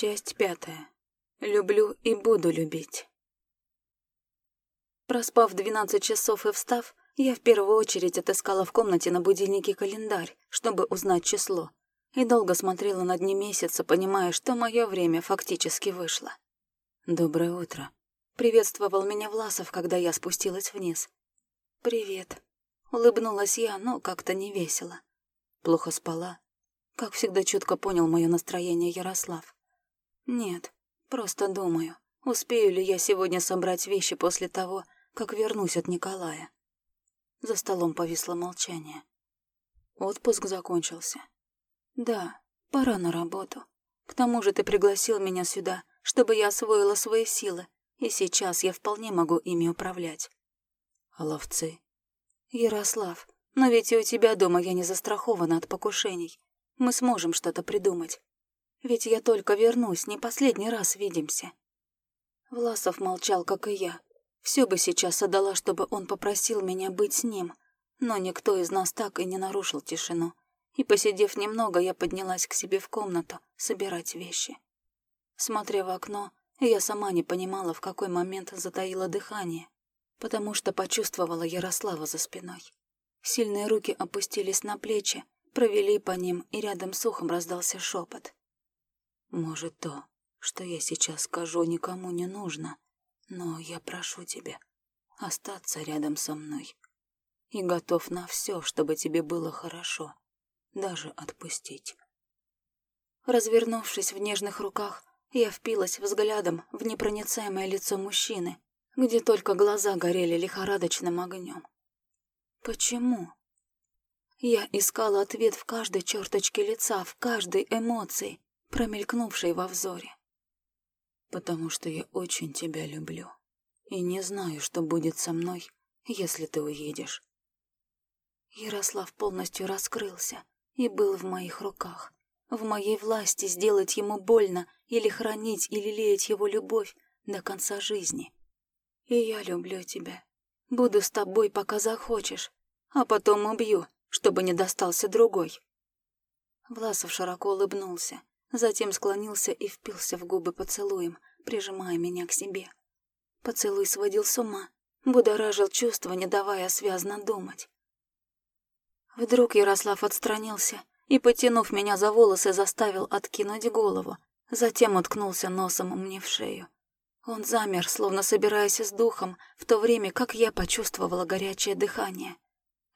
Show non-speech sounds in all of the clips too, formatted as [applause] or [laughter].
Часть пятая. Люблю и буду любить. Проспав 12 часов и встав, я в первую очередь отыскала в комнате на будильнике календарь, чтобы узнать число, и долго смотрела на дни месяца, понимая, что мое время фактически вышло. «Доброе утро», — приветствовал меня Власов, когда я спустилась вниз. «Привет», — улыбнулась я, но как-то не весело. Плохо спала. Как всегда чутко понял мое настроение Ярослав. «Нет, просто думаю, успею ли я сегодня собрать вещи после того, как вернусь от Николая». За столом повисло молчание. Отпуск закончился. «Да, пора на работу. К тому же ты пригласил меня сюда, чтобы я освоила свои силы, и сейчас я вполне могу ими управлять». «А ловцы?» «Ярослав, но ведь и у тебя дома я не застрахована от покушений. Мы сможем что-то придумать. Ведь я только вернусь, не последний раз видимся». Власов молчал, как и я. Все бы сейчас отдала, чтобы он попросил меня быть с ним, но никто из нас так и не нарушил тишину. И, посидев немного, я поднялась к себе в комнату собирать вещи. Смотря в окно, я сама не понимала, в какой момент затаила дыхание, потому что почувствовала Ярослава за спиной. Сильные руки опустились на плечи, провели по ним, и рядом с ухом раздался шепот. «Может, то, что я сейчас скажу, никому не нужно, но я прошу тебя остаться рядом со мной и готов на все, чтобы тебе было хорошо, даже отпустить». Развернувшись в нежных руках, я впилась взглядом в непроницаемое лицо мужчины, где только глаза горели лихорадочным огнем. Почему? Я искала ответ в каждой черточке лица, в каждой эмоции, промелькнувшей во взоре. Потому что я очень тебя люблю и не знаю, что будет со мной, если ты уедешь. Ярослав полностью раскрылся и был в моих руках. В моей власти сделать ему больно или хранить или лелеять его любовь до конца жизни. И я люблю тебя. Буду с тобой, пока захочешь, а потом убью, чтобы не достался другой. Власов широко улыбнулся, затем склонился и впился в губы поцелуем, прижимая меня к себе. Поцелуй сводил с ума, будоражил чувства, не давая связно думать. Вдруг Ярослав отстранился и, потянув меня за волосы, заставил откинуть голову, затем уткнулся носом мне в шею. Он замер, словно собираясь с духом, в то время как я почувствовала горячее дыхание —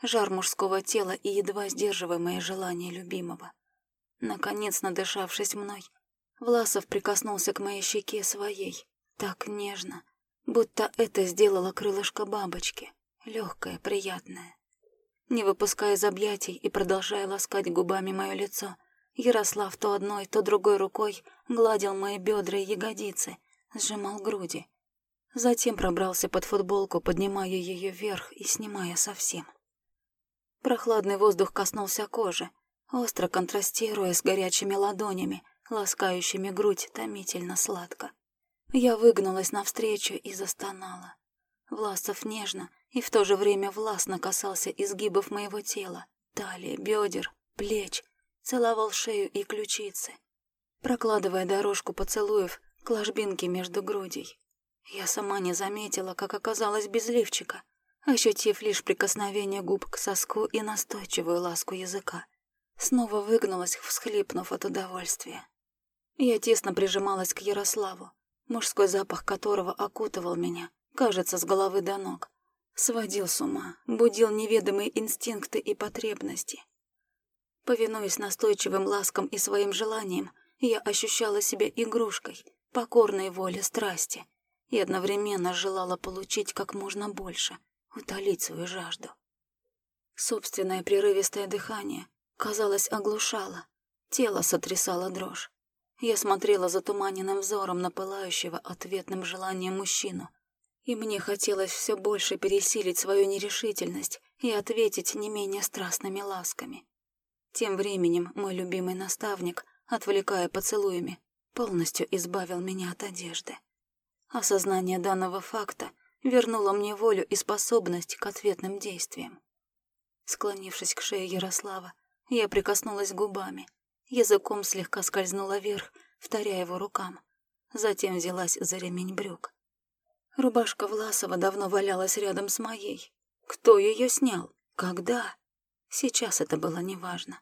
жар мужского тела и едва сдерживаемое желание любимого. Наконец, надышавшись мной, Власов прикоснулся к моей щеке своей, так нежно, будто это сделала крылышко бабочки, легкое, приятное. Не выпуская из объятий и продолжая ласкать губами мое лицо, Ярослав то одной, то другой рукой гладил мои бедра и ягодицы, сжимал груди. Затем пробрался под футболку, поднимая ее вверх и снимая совсем. Прохладный воздух коснулся кожи, остро контрастируя с горячими ладонями, ласкающими грудь томительно сладко. Я выгнулась навстречу и застонала. Власов нежно и в то же время властно касался изгибов моего тела, талии, бедер, плеч, целовал шею и ключицы, прокладывая дорожку поцелуев к ложбинке между грудей. Я сама не заметила, как оказалась без лифчика, ощутив лишь прикосновение губ к соску и настойчивую ласку языка. Снова выгнулась, всхлипнув от удовольствия. Я тесно прижималась к Ярославу, мужской запах которого окутывал меня, кажется, с головы до ног. Сводил с ума, будил неведомые инстинкты и потребности. Повинуясь настойчивым ласкам и своим желаниям, я ощущала себя игрушкой, покорной воле страсти, и одновременно желала получить как можно больше — утолить свою жажду. Собственное прерывистое дыхание, казалось, оглушало, тело сотрясало дрожь. Я смотрела затуманенным взором на пылающего ответным желанием мужчину, и мне хотелось все больше пересилить свою нерешительность и ответить не менее страстными ласками. Тем временем мой любимый наставник, отвлекая поцелуями, полностью избавил меня от одежды. Осознание данного факта вернула мне волю и способность к ответным действиям. Склонившись к шее Ярослава, я прикоснулась губами. Языком слегка скользнула вверх, вторя его рукам. Затем взялась за ремень брюк. Рубашка Власова давно валялась рядом с моей. Кто ее снял? Когда? Сейчас это было неважно.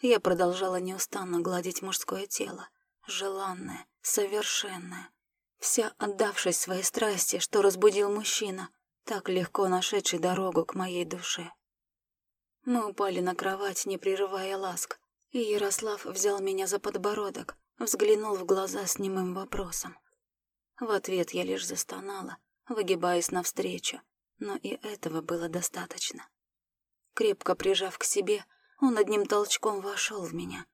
Я продолжала неустанно гладить мужское тело, желанное, совершенное, вся отдавшись своей страсти, что разбудил мужчина, так легко нашедший дорогу к моей душе. Мы упали на кровать, не прерывая ласк, и Ярослав взял меня за подбородок, взглянул в глаза с немым вопросом. В ответ я лишь застонала, выгибаясь навстречу, но и этого было достаточно. Крепко прижав к себе, он одним толчком вошел в меня,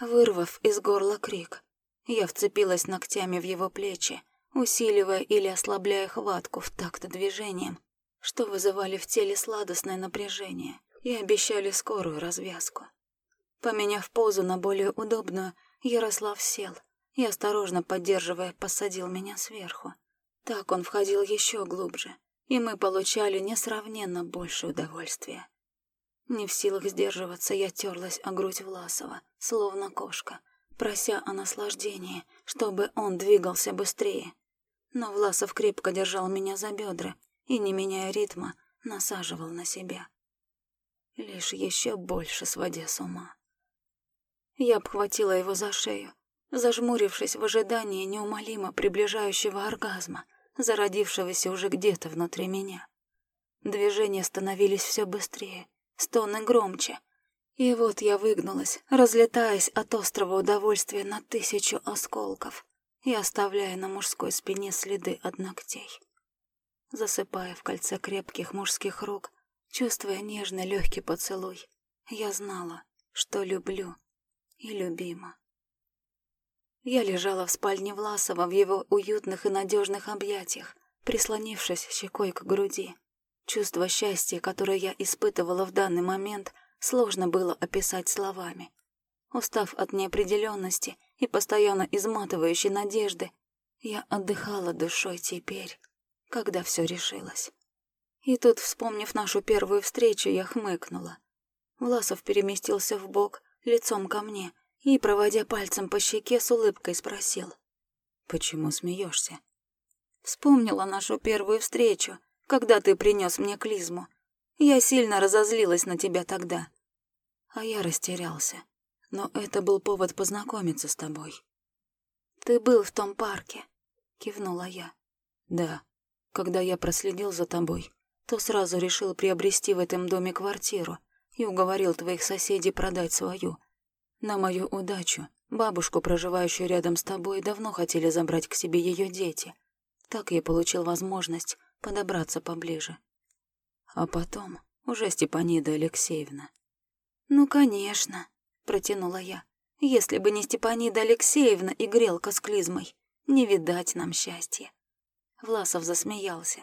вырвав из горла крик. Я вцепилась ногтями в его плечи, усиливая или ослабляя хватку в такт движением, что вызывали в теле сладостное напряжение и обещали скорую развязку. Поменяв позу на более удобную, Ярослав сел и, осторожно поддерживая, посадил меня сверху. Так он входил еще глубже, и мы получали несравненно больше удовольствия. Не в силах сдерживаться, я терлась о грудь Власова, словно кошка, прося о наслаждении, чтобы он двигался быстрее, но Власов крепко держал меня за бедра и, не меняя ритма, насаживал на себя. Лишь еще больше сводя с ума. Я обхватила его за шею, зажмурившись в ожидании неумолимо приближающего оргазма, зародившегося уже где-то внутри меня. Движения становились все быстрее, стоны громче. И вот я выгнулась, разлетаясь от острого удовольствия на тысячу осколков и оставляя на мужской спине следы от ногтей. Засыпая в кольце крепких мужских рук, чувствуя нежный легкий поцелуй, я знала, что люблю и любима. Я лежала в спальне Власова в его уютных и надежных объятиях, прислонившись щекой к груди. Чувство счастья, которое я испытывала в данный момент, сложно было описать словами. Устав от неопределенности и постоянно изматывающей надежды, я отдыхала душой теперь, когда все решилось. И тут, вспомнив нашу первую встречу, я хмыкнула. Власов переместился в бок, лицом ко мне, и, проводя пальцем по щеке, с улыбкой спросил. «Почему смеешься?» Вспомнила нашу первую встречу, когда ты принес мне клизму. Я сильно разозлилась на тебя тогда. А я растерялся но это был повод познакомиться с тобой. «Ты был в том парке», — кивнула я. «Да. Когда я проследил за тобой, то сразу решил приобрести в этом доме квартиру и уговорил твоих соседей продать свою. На мою удачу, бабушку, проживающую рядом с тобой, давно хотели забрать к себе ее дети. Так я получил возможность подобраться поближе. А потом уже Степанида Алексеевна. «Ну, конечно», протянула я. Если бы не Степанида Алексеевна и грелка с клизмой, не видать нам счастья. Власов засмеялся.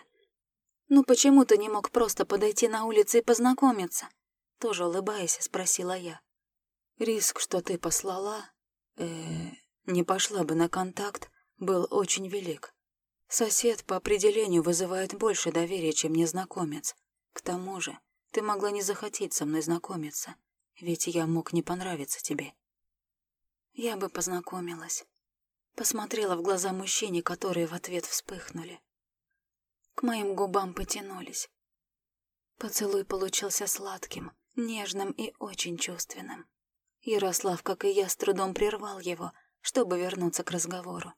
«Ну почему ты не мог просто подойти на улице и познакомиться?» Тоже улыбаясь, спросила я. «Риск, что ты послала, э, -э не пошла бы на контакт, был очень велик. Сосед по определению вызывает больше доверия, чем незнакомец. К тому же, ты могла не захотеть со мной знакомиться. Ведь я мог не понравиться тебе. Я бы познакомилась. Посмотрела в глаза мужчине, которые в ответ вспыхнули. Моим губам потянулись. Поцелуй получился сладким, нежным и очень чувственным. Ярослав, как и я, с трудом прервал его, чтобы вернуться к разговору.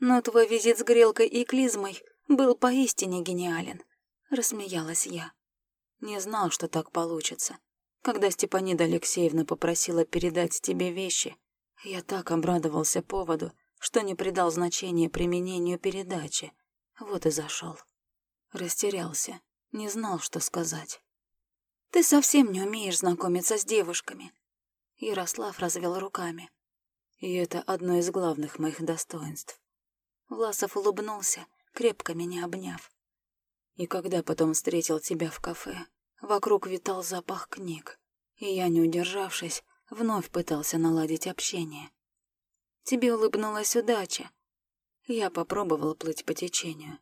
«Но твой визит с грелкой и клизмой был поистине гениален», — рассмеялась я. «Не знал, что так получится. Когда Степанида Алексеевна попросила передать тебе вещи, я так обрадовался поводу, что не придал значения применению передачи. Вот и зашел. Растерялся, не знал, что сказать. «Ты совсем не умеешь знакомиться с девушками», — Ярослав развел руками. И это одно из главных моих достоинств. Власов улыбнулся, крепко меня обняв. И когда потом встретил тебя в кафе, Вокруг витал запах книг, и я, не удержавшись, вновь пытался наладить общение. Тебе улыбнулась удача. Я попробовал плыть по течению.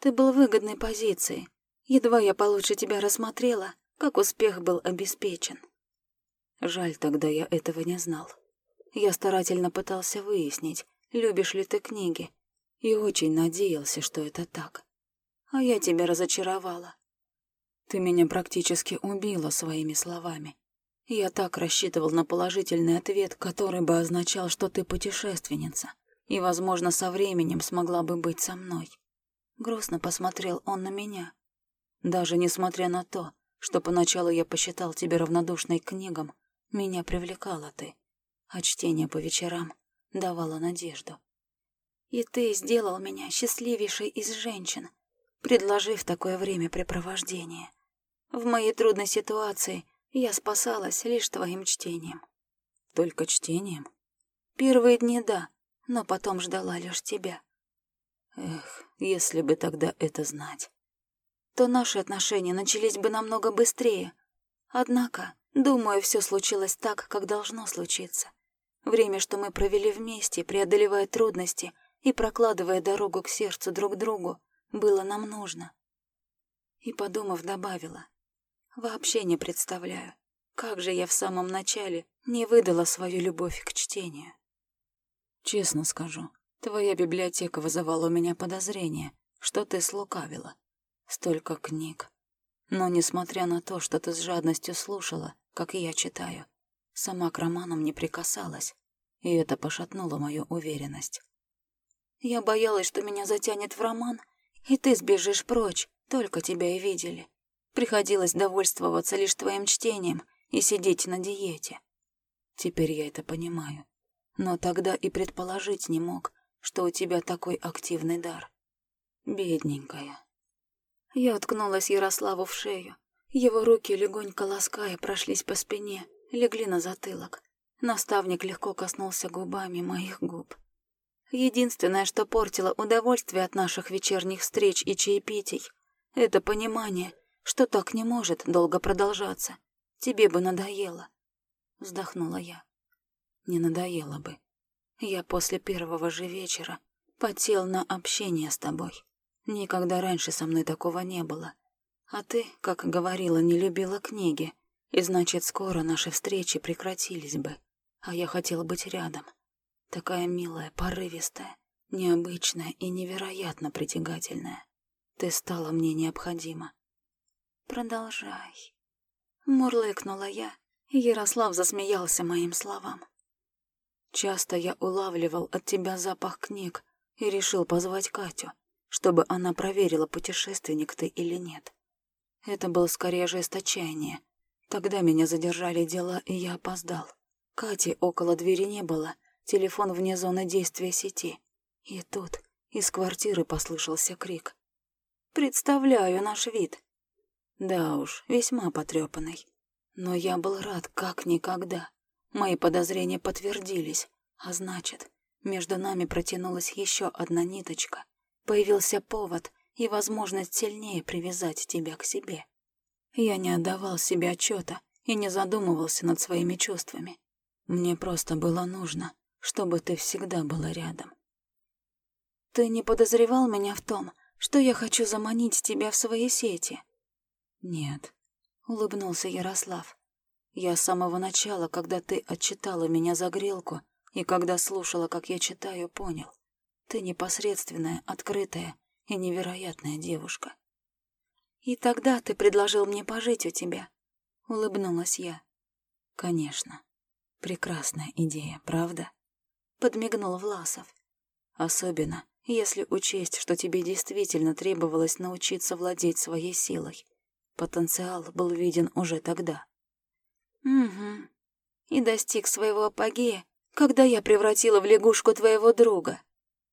Ты был в выгодной позиции. Едва я получше тебя рассмотрела, как успех был обеспечен. Жаль, тогда я этого не знал. Я старательно пытался выяснить, любишь ли ты книги, и очень надеялся, что это так. А я тебя разочаровала. Ты меня практически убила своими словами. Я так рассчитывал на положительный ответ, который бы означал, что ты путешественница, и, возможно, со временем смогла бы быть со мной. Грустно посмотрел он на меня. Даже несмотря на то, что поначалу я посчитал тебя равнодушной к книгам, меня привлекала ты, а чтение по вечерам давало надежду. И ты сделал меня счастливейшей из женщин, предложив такое времяпрепровождение. В моей трудной ситуации я спасалась лишь твоим чтением. Только чтением? Первые дни — да, но потом ждала лишь тебя. Эх, если бы тогда это знать. То наши отношения начались бы намного быстрее. Однако, думаю, все случилось так, как должно случиться. Время, что мы провели вместе, преодолевая трудности и прокладывая дорогу к сердцу друг другу, было нам нужно. И, подумав, добавила. Вообще не представляю, как же я в самом начале не выдала свою любовь к чтению. Честно скажу, твоя библиотека вызывала у меня подозрение, что ты слукавила. Столько книг. Но несмотря на то, что ты с жадностью слушала, как и я читаю, сама к романам не прикасалась, и это пошатнуло мою уверенность. Я боялась, что меня затянет в роман, и ты сбежишь прочь, только тебя и видели. Приходилось довольствоваться лишь твоим чтением и сидеть на диете. Теперь я это понимаю. Но тогда и предположить не мог, что у тебя такой активный дар. Бедненькая. Я уткнулась Ярославу в шею. Его руки, легонько лаская, прошлись по спине, легли на затылок. Наставник легко коснулся губами моих губ. Единственное, что портило удовольствие от наших вечерних встреч и чаепитий, это понимание, что так не может долго продолжаться. Тебе бы надоело. Вздохнула я. Не надоело бы. Я после первого же вечера потел на общение с тобой. Никогда раньше со мной такого не было. А ты, как говорила, не любила книги, и значит, скоро наши встречи прекратились бы. А я хотела быть рядом. Такая милая, порывистая, необычная и невероятно притягательная. Ты стала мне необходима. «Продолжай», — мурлыкнула я, и Ярослав засмеялся моим словам. «Часто я улавливал от тебя запах книг и решил позвать Катю, чтобы она проверила, путешественник ты или нет. Это было скорее жесточайнее. Тогда меня задержали дела, и я опоздал. Кати около двери не было, телефон вне зоны действия сети. И тут из квартиры послышался крик. «Представляю наш вид!» Да уж, весьма потрепанный. Но я был рад как никогда. Мои подозрения подтвердились, а значит, между нами протянулась еще одна ниточка. Появился повод и возможность сильнее привязать тебя к себе. Я не отдавал себе отчета и не задумывался над своими чувствами. Мне просто было нужно, чтобы ты всегда была рядом. Ты не подозревал меня в том, что я хочу заманить тебя в свои сети? «Нет», — улыбнулся Ярослав. «Я с самого начала, когда ты отчитала меня за грелку и когда слушала, как я читаю, понял. Ты непосредственная, открытая и невероятная девушка». «И тогда ты предложил мне пожить у тебя», — улыбнулась я. «Конечно. Прекрасная идея, правда?» — подмигнул Власов. «Особенно, если учесть, что тебе действительно требовалось научиться владеть своей силой. Потенциал был виден уже тогда. «Угу. И достиг своего апогея, когда я превратила в лягушку твоего друга».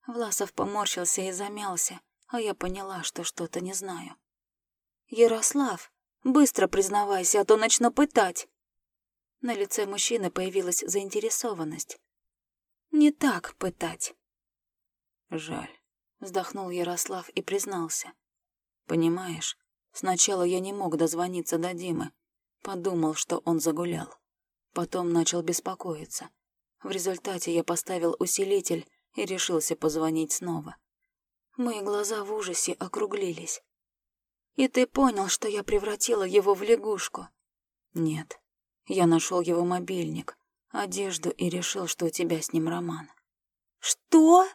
Власов поморщился и замялся, а я поняла, что что-то не знаю. «Ярослав, быстро признавайся, а то начну пытать». На лице мужчины появилась заинтересованность. «Не так пытать». «Жаль», — вздохнул Ярослав и признался. «Понимаешь, Сначала я не мог дозвониться до Димы. Подумал, что он загулял. Потом начал беспокоиться. В результате я поставил усилитель и решился позвонить снова. Мои глаза в ужасе округлились. «И ты понял, что я превратила его в лягушку?» «Нет. Я нашел его мобильник, одежду и решил, что у тебя с ним роман. «Что?»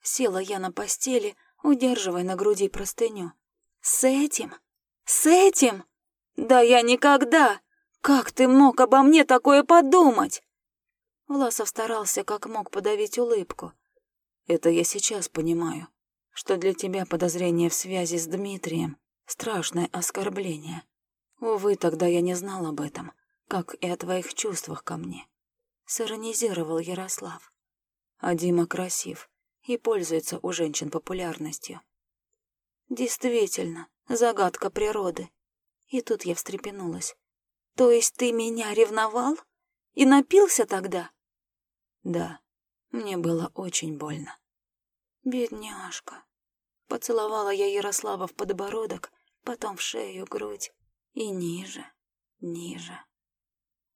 Села я на постели, удерживая на груди простыню. «С этим? С этим? Да я никогда! Как ты мог обо мне такое подумать?» Власов старался как мог подавить улыбку. «Это я сейчас понимаю, что для тебя подозрение в связи с Дмитрием — страшное оскорбление. Увы, тогда я не знал об этом, как и о твоих чувствах ко мне. Сиронизировал Ярослав. А Дима красив и пользуется у женщин популярностью. Действительно, загадка природы. И тут я встрепенулась. То есть ты меня ревновал? И напился тогда? Да, мне было очень больно. Бедняжка. Поцеловала я Ярослава в подбородок, потом в шею, грудь и ниже, ниже.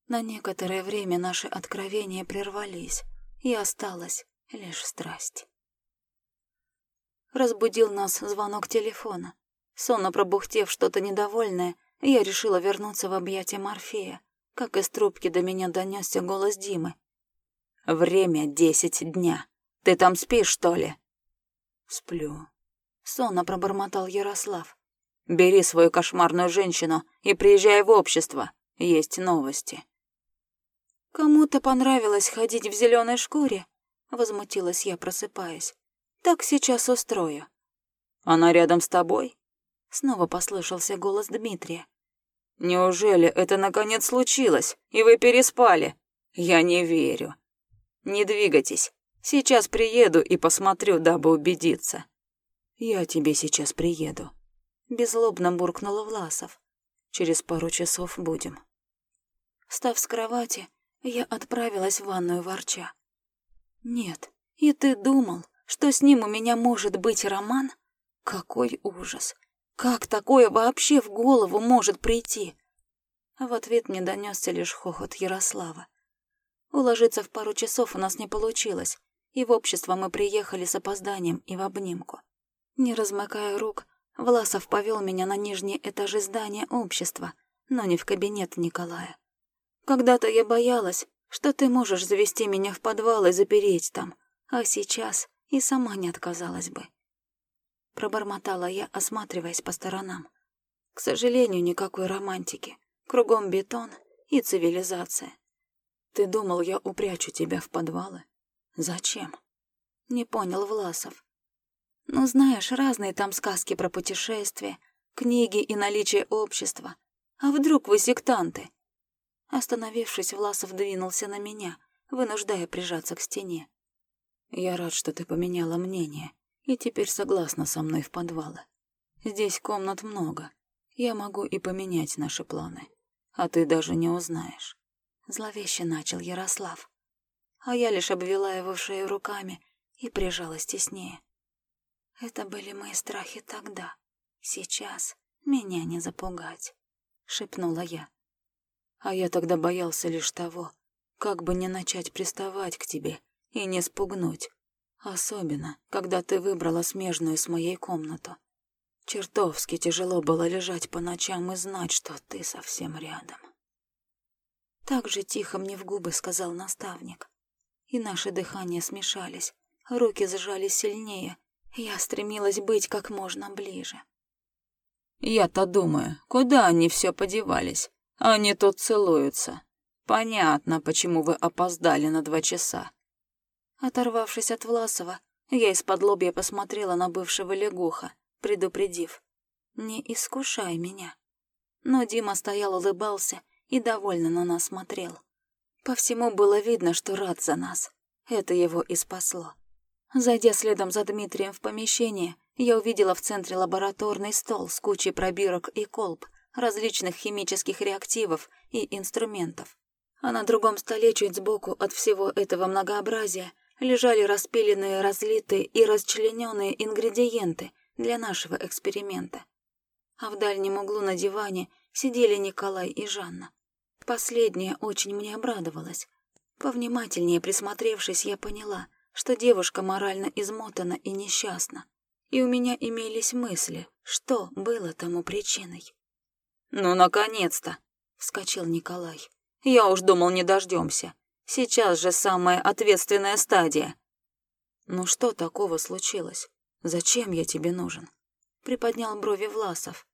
На некоторое время наши откровения прервались, и осталась лишь страсть. Разбудил нас звонок телефона. Сонно пробухтев что-то недовольное, я решила вернуться в объятия Морфея, как из трубки до меня донесся голос Димы. «Время десять дня. Ты там спишь, что ли?» «Сплю», — сонно пробормотал Ярослав. «Бери свою кошмарную женщину и приезжай в общество. Есть новости». «Кому-то понравилось ходить в зеленой шкуре?» — возмутилась я, просыпаясь. «Так сейчас устрою». «Она рядом с тобой?» Снова послышался голос Дмитрия. «Неужели это наконец случилось, и вы переспали? Я не верю. Не двигайтесь, Сейчас приеду и посмотрю, дабы убедиться. Я тебе сейчас приеду. Безлобно буркнула Власов. Через пару часов будем. Встав с кровати, я отправилась в ванную ворча. Нет, и ты думал, что с ним у меня может быть роман? Какой ужас! Как такое вообще в голову может прийти? В ответ мне донесся лишь хохот Ярослава. Уложиться в пару часов у нас не получилось, и в общество мы приехали с опозданием и в обнимку. Не размыкая рук, Власов повел меня на нижние этажи здания общества, но не в кабинет Николая. Когда-то я боялась, что ты можешь завести меня в подвал и запереть там, а сейчас и сама не отказалась бы. Пробормотала я, осматриваясь по сторонам. К сожалению, никакой романтики. Кругом бетон и цивилизация. Ты думал, я упрячу тебя в подвалы? Зачем? Не понял Власов. Ну, знаешь, разные там сказки про путешествия, книги и наличие общества. А вдруг вы сектанты? Остановившись, Власов двинулся на меня, вынуждая прижаться к стене. Я рад, что ты поменяла мнение и теперь согласна со мной в подвалы. Здесь комнат много. Я могу и поменять наши планы. А ты даже не узнаешь. Зловеще начал Ярослав а я лишь обвела его шею руками и прижалась теснее. Это были мои страхи тогда. Сейчас меня не запугать, шепнула я. А я тогда боялся лишь того, как бы не начать приставать к тебе и не спугнуть. Особенно, когда ты выбрала смежную с моей комнату. Чертовски тяжело было лежать по ночам и знать, что ты совсем рядом. Так же тихо мне в губы сказал наставник и наши дыхания смешались, руки сжались сильнее. Я стремилась быть как можно ближе. «Я-то думаю, куда они все подевались? Они тут целуются. Понятно, почему вы опоздали на два часа». Оторвавшись от Власова, я из-под лобья посмотрела на бывшего лягуха, предупредив. «Не искушай меня». Но Дима стоял, улыбался и довольно на нас смотрел. По всему было видно, что рад за нас. Это его и спасло. Зайдя следом за Дмитрием в помещение, я увидела в центре лабораторный стол с кучей пробирок и колб, различных химических реактивов и инструментов. А на другом столе, чуть сбоку от всего этого многообразия, лежали распиленные, разлитые и расчлененные ингредиенты для нашего эксперимента. А в дальнем углу на диване сидели Николай и Жанна. Последняя очень мне обрадовалась. Повнимательнее присмотревшись, я поняла, что девушка морально измотана и несчастна. И у меня имелись мысли, что было тому причиной. «Ну, наконец-то!» — вскочил Николай. «Я уж думал, не дождемся. Сейчас же самая ответственная стадия. Ну что такого случилось? Зачем я тебе нужен? Приподнял брови Власов.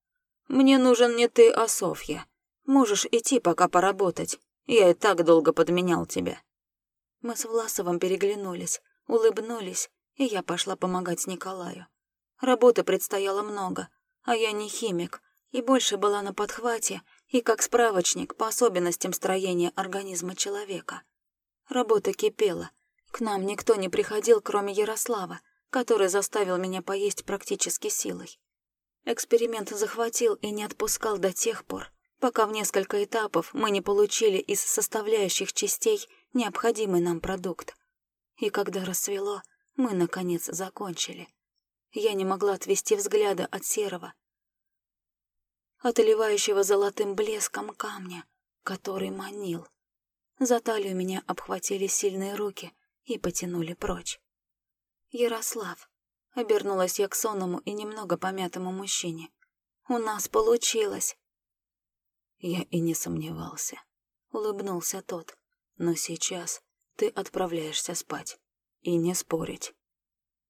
Мне нужен не ты, а Софья. Можешь идти пока поработать. Я и так долго подменял тебя. Мы с Власовым переглянулись, улыбнулись, и я пошла помогать Николаю. Работы предстояло много, а я не химик, и больше была на подхвате и как справочник по особенностям строения организма человека. Работа кипела. К нам никто не приходил, кроме Ярослава, который заставил меня поесть практически силой. Эксперимент захватил и не отпускал до тех пор, пока в несколько этапов мы не получили из составляющих частей необходимый нам продукт. И когда рассвело, мы, наконец, закончили. Я не могла отвести взгляда от серого, отливающего золотым блеском камня, который манил. За талию меня обхватили сильные руки и потянули прочь. «Ярослав», — обернулась я к сонному и немного помятому мужчине, — «у нас получилось». Я и не сомневался. Улыбнулся тот. «Но сейчас ты отправляешься спать. И не спорить.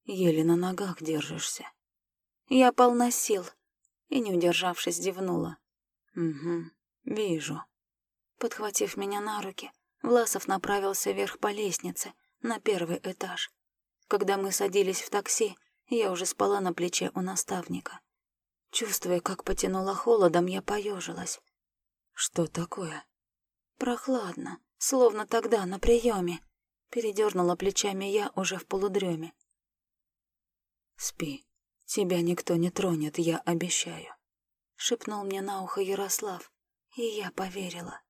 Еле на ногах держишься». Я полна сил и, не удержавшись, зевнула. «Угу, вижу». Подхватив меня на руки, Власов направился вверх по лестнице, на первый этаж. Когда мы садились в такси, я уже спала на плече у наставника. Чувствуя, как потянуло холодом, я поежилась. «Что такое?» «Прохладно, словно тогда на приеме. Передернула плечами я уже в полудреме. «Спи, тебя никто не тронет, я обещаю», — шепнул мне на ухо Ярослав, и я поверила.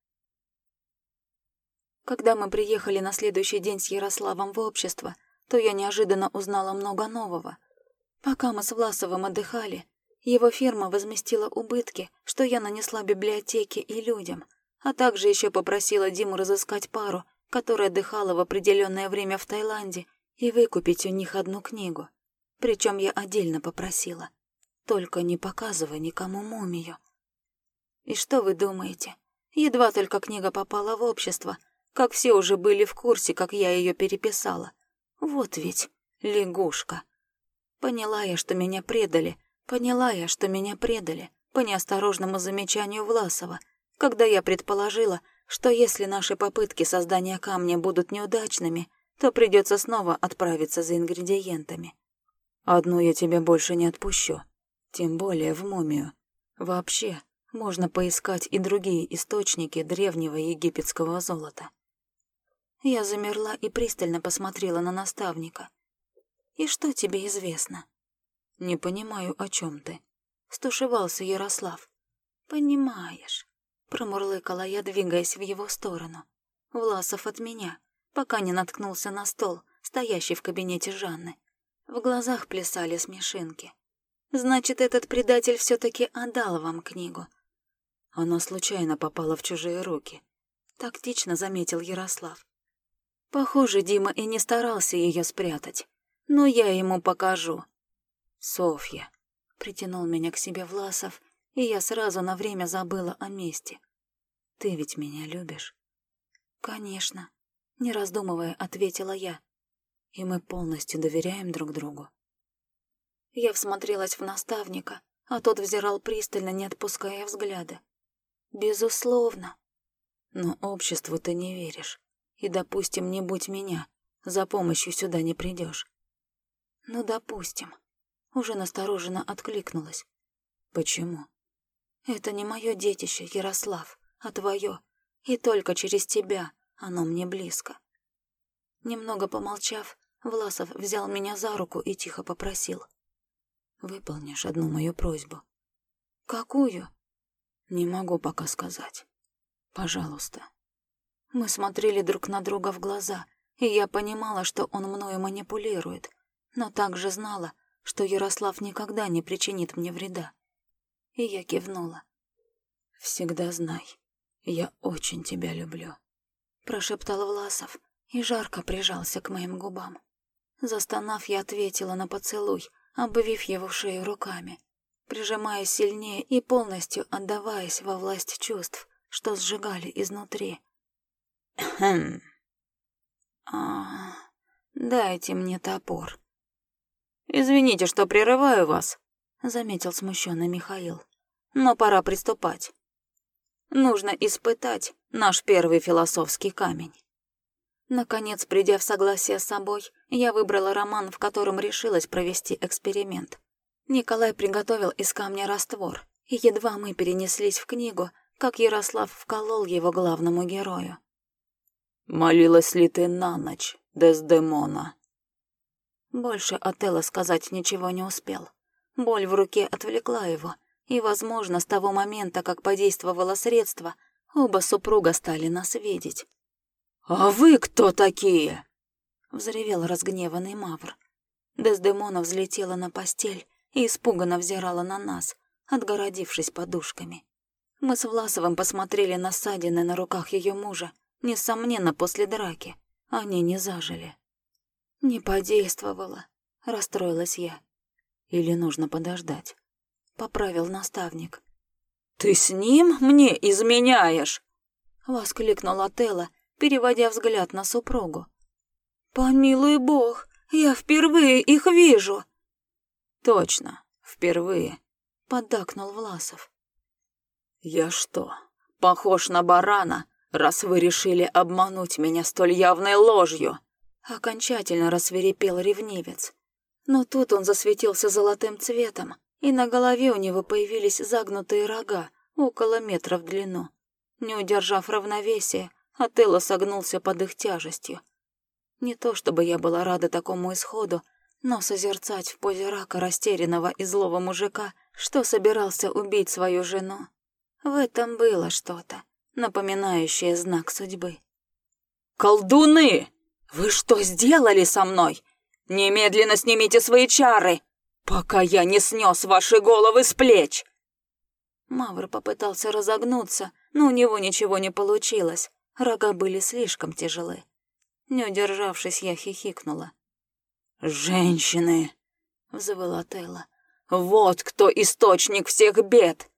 Когда мы приехали на следующий день с Ярославом в общество, то я неожиданно узнала много нового. Пока мы с Власовым отдыхали, его фирма возместила убытки, что я нанесла библиотеке и людям, а также еще попросила Диму разыскать пару, которая отдыхала в определенное время в Таиланде, и выкупить у них одну книгу. Причем я отдельно попросила. Только не показывай никому мумию. И что вы думаете? Едва только книга попала в общество — как все уже были в курсе, как я ее переписала. Вот ведь лягушка. Поняла я, что меня предали. Поняла я, что меня предали по неосторожному замечанию Власова, когда я предположила, что если наши попытки создания камня будут неудачными, то придется снова отправиться за ингредиентами. Одну я тебя больше не отпущу, тем более в мумию. Вообще, можно поискать и другие источники древнего египетского золота. Я замерла и пристально посмотрела на наставника. «И что тебе известно?» «Не понимаю, о чем ты», — стушевался Ярослав. «Понимаешь», — промурлыкала я, двигаясь в его сторону. Власов от меня, пока не наткнулся на стол, стоящий в кабинете Жанны. В глазах плясали смешинки. «Значит, этот предатель все таки отдал вам книгу». Она случайно попала в чужие руки. Тактично заметил Ярослав. Похоже, Дима и не старался ее спрятать. Но я ему покажу. Софья. Притянул меня к себе Власов, и я сразу на время забыла о месте. Ты ведь меня любишь? Конечно. Не раздумывая, ответила я. И мы полностью доверяем друг другу. Я всмотрелась в наставника, а тот взирал пристально, не отпуская взгляда. Безусловно. Но обществу ты не веришь. И, допустим, не будь меня, за помощью сюда не придешь. Ну, допустим. Уже настороженно откликнулась. Почему? Это не мое детище, Ярослав, а твое. И только через тебя оно мне близко. Немного помолчав, Власов взял меня за руку и тихо попросил. «Выполнишь одну мою просьбу». «Какую?» «Не могу пока сказать. Пожалуйста». Мы смотрели друг на друга в глаза, и я понимала, что он мною манипулирует, но также знала, что Ярослав никогда не причинит мне вреда. И я кивнула. «Всегда знай, я очень тебя люблю», — прошептал Власов и жарко прижался к моим губам. Застонав, я ответила на поцелуй, обвив его шею руками, прижимая сильнее и полностью отдаваясь во власть чувств, что сжигали изнутри. «Хм...» А, дайте мне топор. Извините, что прерываю вас, заметил смущенный Михаил. Но пора приступать. Нужно испытать наш первый философский камень. Наконец, придя в согласие с собой, я выбрала роман, в котором решилась провести эксперимент. Николай приготовил из камня раствор, и едва мы перенеслись в книгу, как Ярослав вколол его главному герою. «Молилась ли ты на ночь, Дездемона?» Больше Отелло сказать ничего не успел. Боль в руке отвлекла его, и, возможно, с того момента, как подействовало средство, оба супруга стали нас видеть. «А вы кто такие?» — взревел разгневанный Мавр. Дездемона взлетела на постель и испуганно взирала на нас, отгородившись подушками. Мы с Власовым посмотрели на ссадины на руках ее мужа. Несомненно, после драки. Они не зажили. «Не подействовало», — расстроилась я. «Или нужно подождать?» — поправил наставник. «Ты с ним мне изменяешь?» — воскликнула Телла, переводя взгляд на супругу. «Помилуй бог, я впервые их вижу!» «Точно, впервые», — поддакнул Власов. «Я что, похож на барана, раз вы решили обмануть меня столь явной ложью?» Окончательно рассверепел ревнивец. Но тут он засветился золотым цветом, и на голове у него появились загнутые рога, около метра в длину. Не удержав равновесия, Отелло согнулся под их тяжестью. Не то чтобы я была рада такому исходу, но созерцать в позе рака растерянного и злого мужика, что собирался убить свою жену, в этом было что-то, напоминающее знак судьбы. «Колдуны!» «Вы что сделали со мной? Немедленно снимите свои чары, пока я не снес ваши головы с плеч!» Мавр попытался разогнуться, но у него ничего не получилось. Рога были слишком тяжелы. Не удержавшись, я хихикнула. «Женщины!» — взвыла Тейла. «Вот кто источник всех бед!»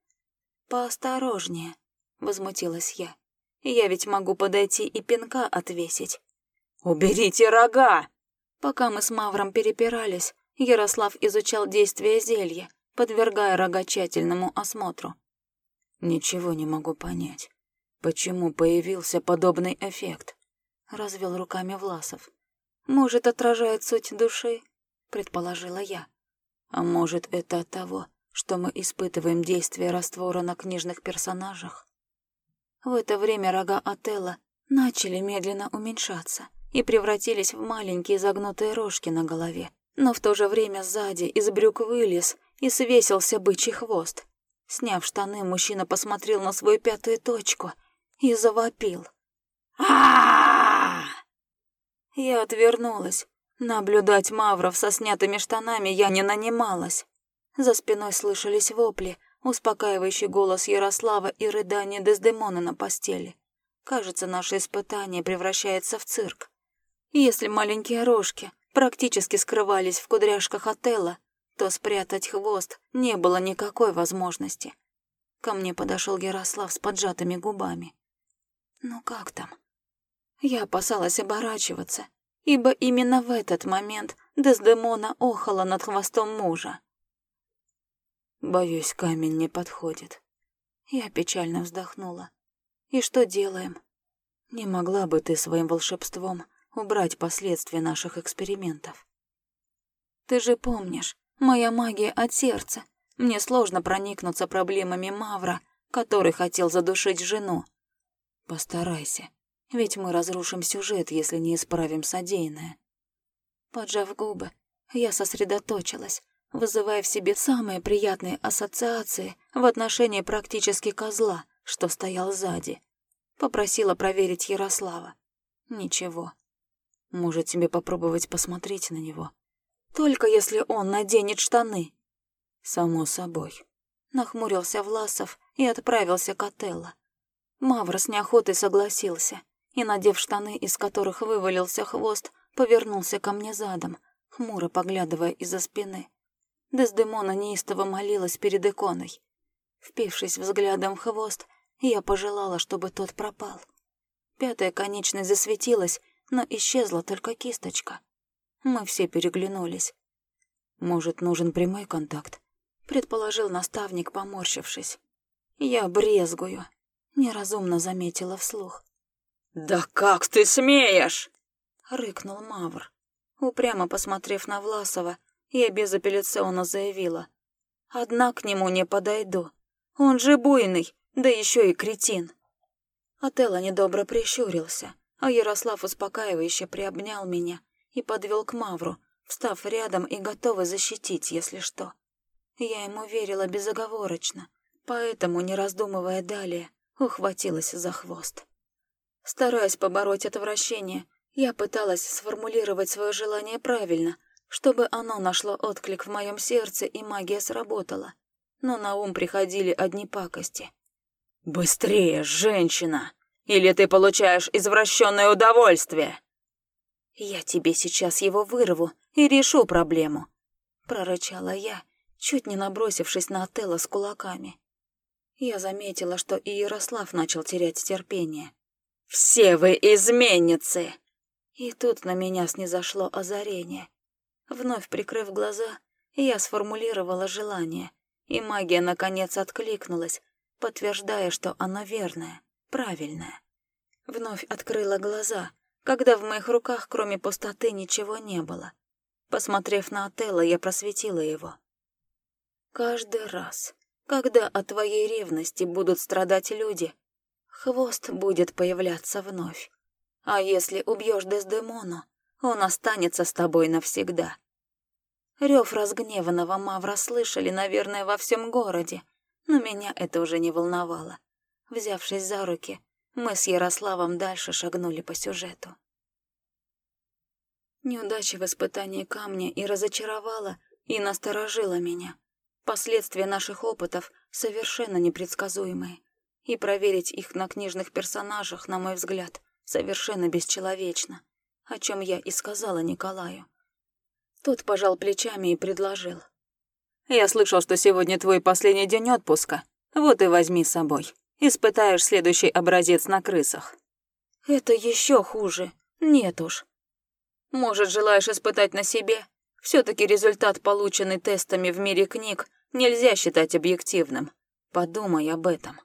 «Поосторожнее», — возмутилась я. «Я ведь могу подойти и пинка отвесить. «Уберите рога!» Пока мы с Мавром перепирались, Ярослав изучал действие зелья, подвергая рога тщательному осмотру. «Ничего не могу понять. Почему появился подобный эффект?» — развел руками Власов. «Может, отражает суть души?» — предположила я. «А может, это от того, что мы испытываем действие раствора на книжных персонажах?» В это время рога Отелла начали медленно уменьшаться и превратились в маленькие загнутые рожки на голове. Но в то же время сзади из брюк вылез и свесился бычий хвост. Сняв штаны, мужчина посмотрел на свою пятую точку и завопил. а Я отвернулась. Наблюдать мавров со снятыми штанами я не нанималась. За спиной слышались вопли, успокаивающий голос Ярослава и рыдание Дездемона на постели. Кажется, наше испытание превращается в цирк. Если маленькие рожки практически скрывались в кудряшках отеля, то спрятать хвост не было никакой возможности. Ко мне подошел Ярослав с поджатыми губами. «Ну как там?» Я опасалась оборачиваться, ибо именно в этот момент Дездемона охала над хвостом мужа. «Боюсь, камень не подходит». Я печально вздохнула. «И что делаем? Не могла бы ты своим волшебством убрать последствия наших экспериментов. Ты же помнишь, моя магия от сердца. Мне сложно проникнуться проблемами Мавра, который хотел задушить жену. Постарайся, ведь мы разрушим сюжет, если не исправим содеянное. Поджав губы, я сосредоточилась, вызывая в себе самые приятные ассоциации в отношении практически козла, что стоял сзади. Попросила проверить Ярослава. Ничего. Может, тебе попробовать посмотреть на него? Только если он наденет штаны. Само собой. Нахмурился Власов и отправился к Отелло. Мавр с неохотой согласился и, надев штаны, из которых вывалился хвост, повернулся ко мне задом, хмуро поглядывая из-за спины. Дездемона неистово молилась перед иконой. Впившись взглядом в хвост, я пожелала, чтобы тот пропал. Пятая конечность засветилась но исчезла только кисточка. Мы все переглянулись. «Может, нужен прямой контакт?» — предположил наставник, поморщившись. «Я брезгую», — неразумно заметила вслух. «Да как ты смеешь!» — рыкнул Мавр. Упрямо посмотрев на Власова, я безапелляционно заявила. «Одна к нему не подойду. Он же буйный, да еще и кретин». Отелло недобро прищурился, а Ярослав успокаивающе приобнял меня и подвел к Мавру, встав рядом и готовый защитить, если что. Я ему верила безоговорочно, поэтому, не раздумывая далее, ухватилась за хвост. Стараясь побороть отвращение, я пыталась сформулировать свое желание правильно, чтобы оно нашло отклик в моем сердце и магия сработала. Но на ум приходили одни пакости. «Быстрее, женщина! Или ты получаешь извращенное удовольствие!» «Я тебе сейчас его вырву и решу проблему», — прорычала я, чуть не набросившись на Отелло с кулаками. Я заметила, что и Ярослав начал терять терпение. «Все вы изменницы!» И тут на меня снизошло озарение. Вновь прикрыв глаза, я сформулировала желание, и магия наконец откликнулась, подтверждая, что оно верное, правильное. Вновь открыла глаза, когда в моих руках кроме пустоты ничего не было. Посмотрев на Отелло, я просветила его. Каждый раз, когда от твоей ревности будут страдать люди, хвост будет появляться вновь. А если убьешь Дездемону, он останется с тобой навсегда. Рев разгневанного Мавра слышали, наверное, во всем городе, но меня это уже не волновало. Взявшись за руки, мы с Ярославом дальше шагнули по сюжету. Неудача в испытании камня и разочаровала, и насторожила меня. Последствия наших опытов совершенно непредсказуемые, и проверить их на книжных персонажах, на мой взгляд, совершенно бесчеловечно, о чем я и сказала Николаю. Тот пожал плечами и предложил. «Я слышал, что сегодня твой последний день отпуска. Вот и возьми с собой. Испытаешь следующий образец на крысах». «Это еще хуже. Нет уж». «Может, желаешь испытать на себе? все таки результат, полученный тестами в мире книг, нельзя считать объективным. Подумай об этом.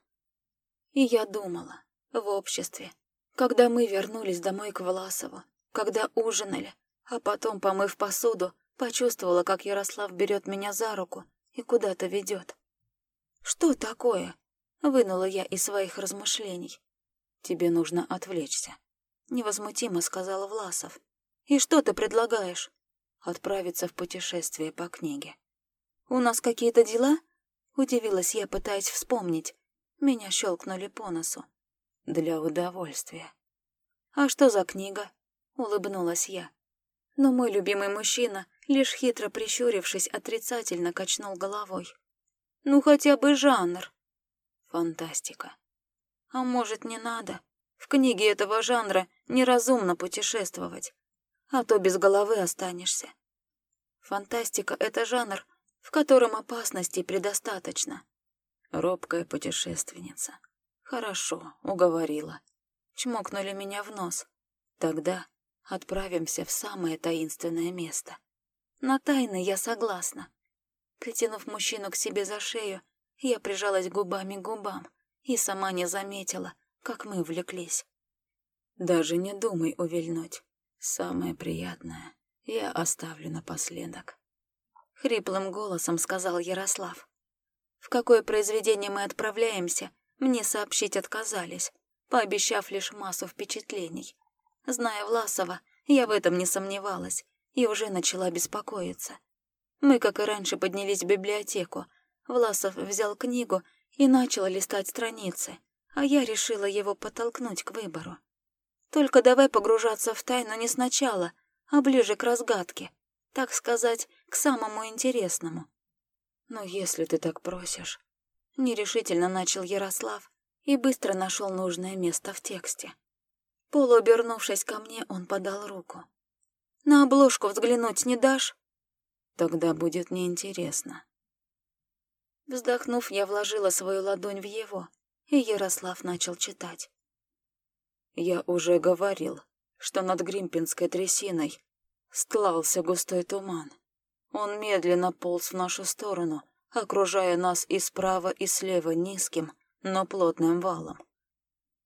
И я думала, в обществе, когда мы вернулись домой к Власову, когда ужинали, а потом, помыв посуду, почувствовала, как Ярослав берет меня за руку и куда-то ведет. «Что такое?» — вынула я из своих размышлений. «Тебе нужно отвлечься», — невозмутимо сказала Власов. «И что ты предлагаешь?» «Отправиться в путешествие по книге». «У нас какие-то дела?» Удивилась я, пытаясь вспомнить. Меня щелкнули по носу. «Для удовольствия». «А что за книга?» Улыбнулась я. Но мой любимый мужчина, лишь хитро прищурившись, отрицательно качнул головой. «Ну хотя бы жанр». «Фантастика». «А может, не надо? В книге этого жанра неразумно путешествовать, а то без головы останешься. Фантастика — это жанр, в котором опасностей предостаточно. Робкая путешественница. Хорошо, уговорила. Чмокнули меня в нос. Тогда отправимся в самое таинственное место. На тайны я согласна. Притянув мужчину к себе за шею, я прижалась губами к губам и сама не заметила, как мы увлеклись. Даже не думай увильнуть. Самое приятное я оставлю напоследок. Хриплым голосом сказал Ярослав. В какое произведение мы отправляемся, мне сообщить отказались, пообещав лишь массу впечатлений. Зная Власова, я в этом не сомневалась и уже начала беспокоиться. Мы, как и раньше, поднялись в библиотеку. Власов взял книгу и начал листать страницы, а я решила его подтолкнуть к выбору. Только давай погружаться в тайну не сначала, а ближе к разгадке так сказать, к самому интересному. Но если ты так просишь, нерешительно начал Ярослав и быстро нашел нужное место в тексте. Полуобернувшись ко мне, он подал руку. «На обложку взглянуть не дашь?» «Тогда будет неинтересно». Вздохнув, я вложила свою ладонь в его, и Ярослав начал читать. «Я уже говорил, что над Гримпинской трясиной стлался густой туман. Он медленно полз в нашу сторону, окружая нас и справа, и слева низким, но плотным валом.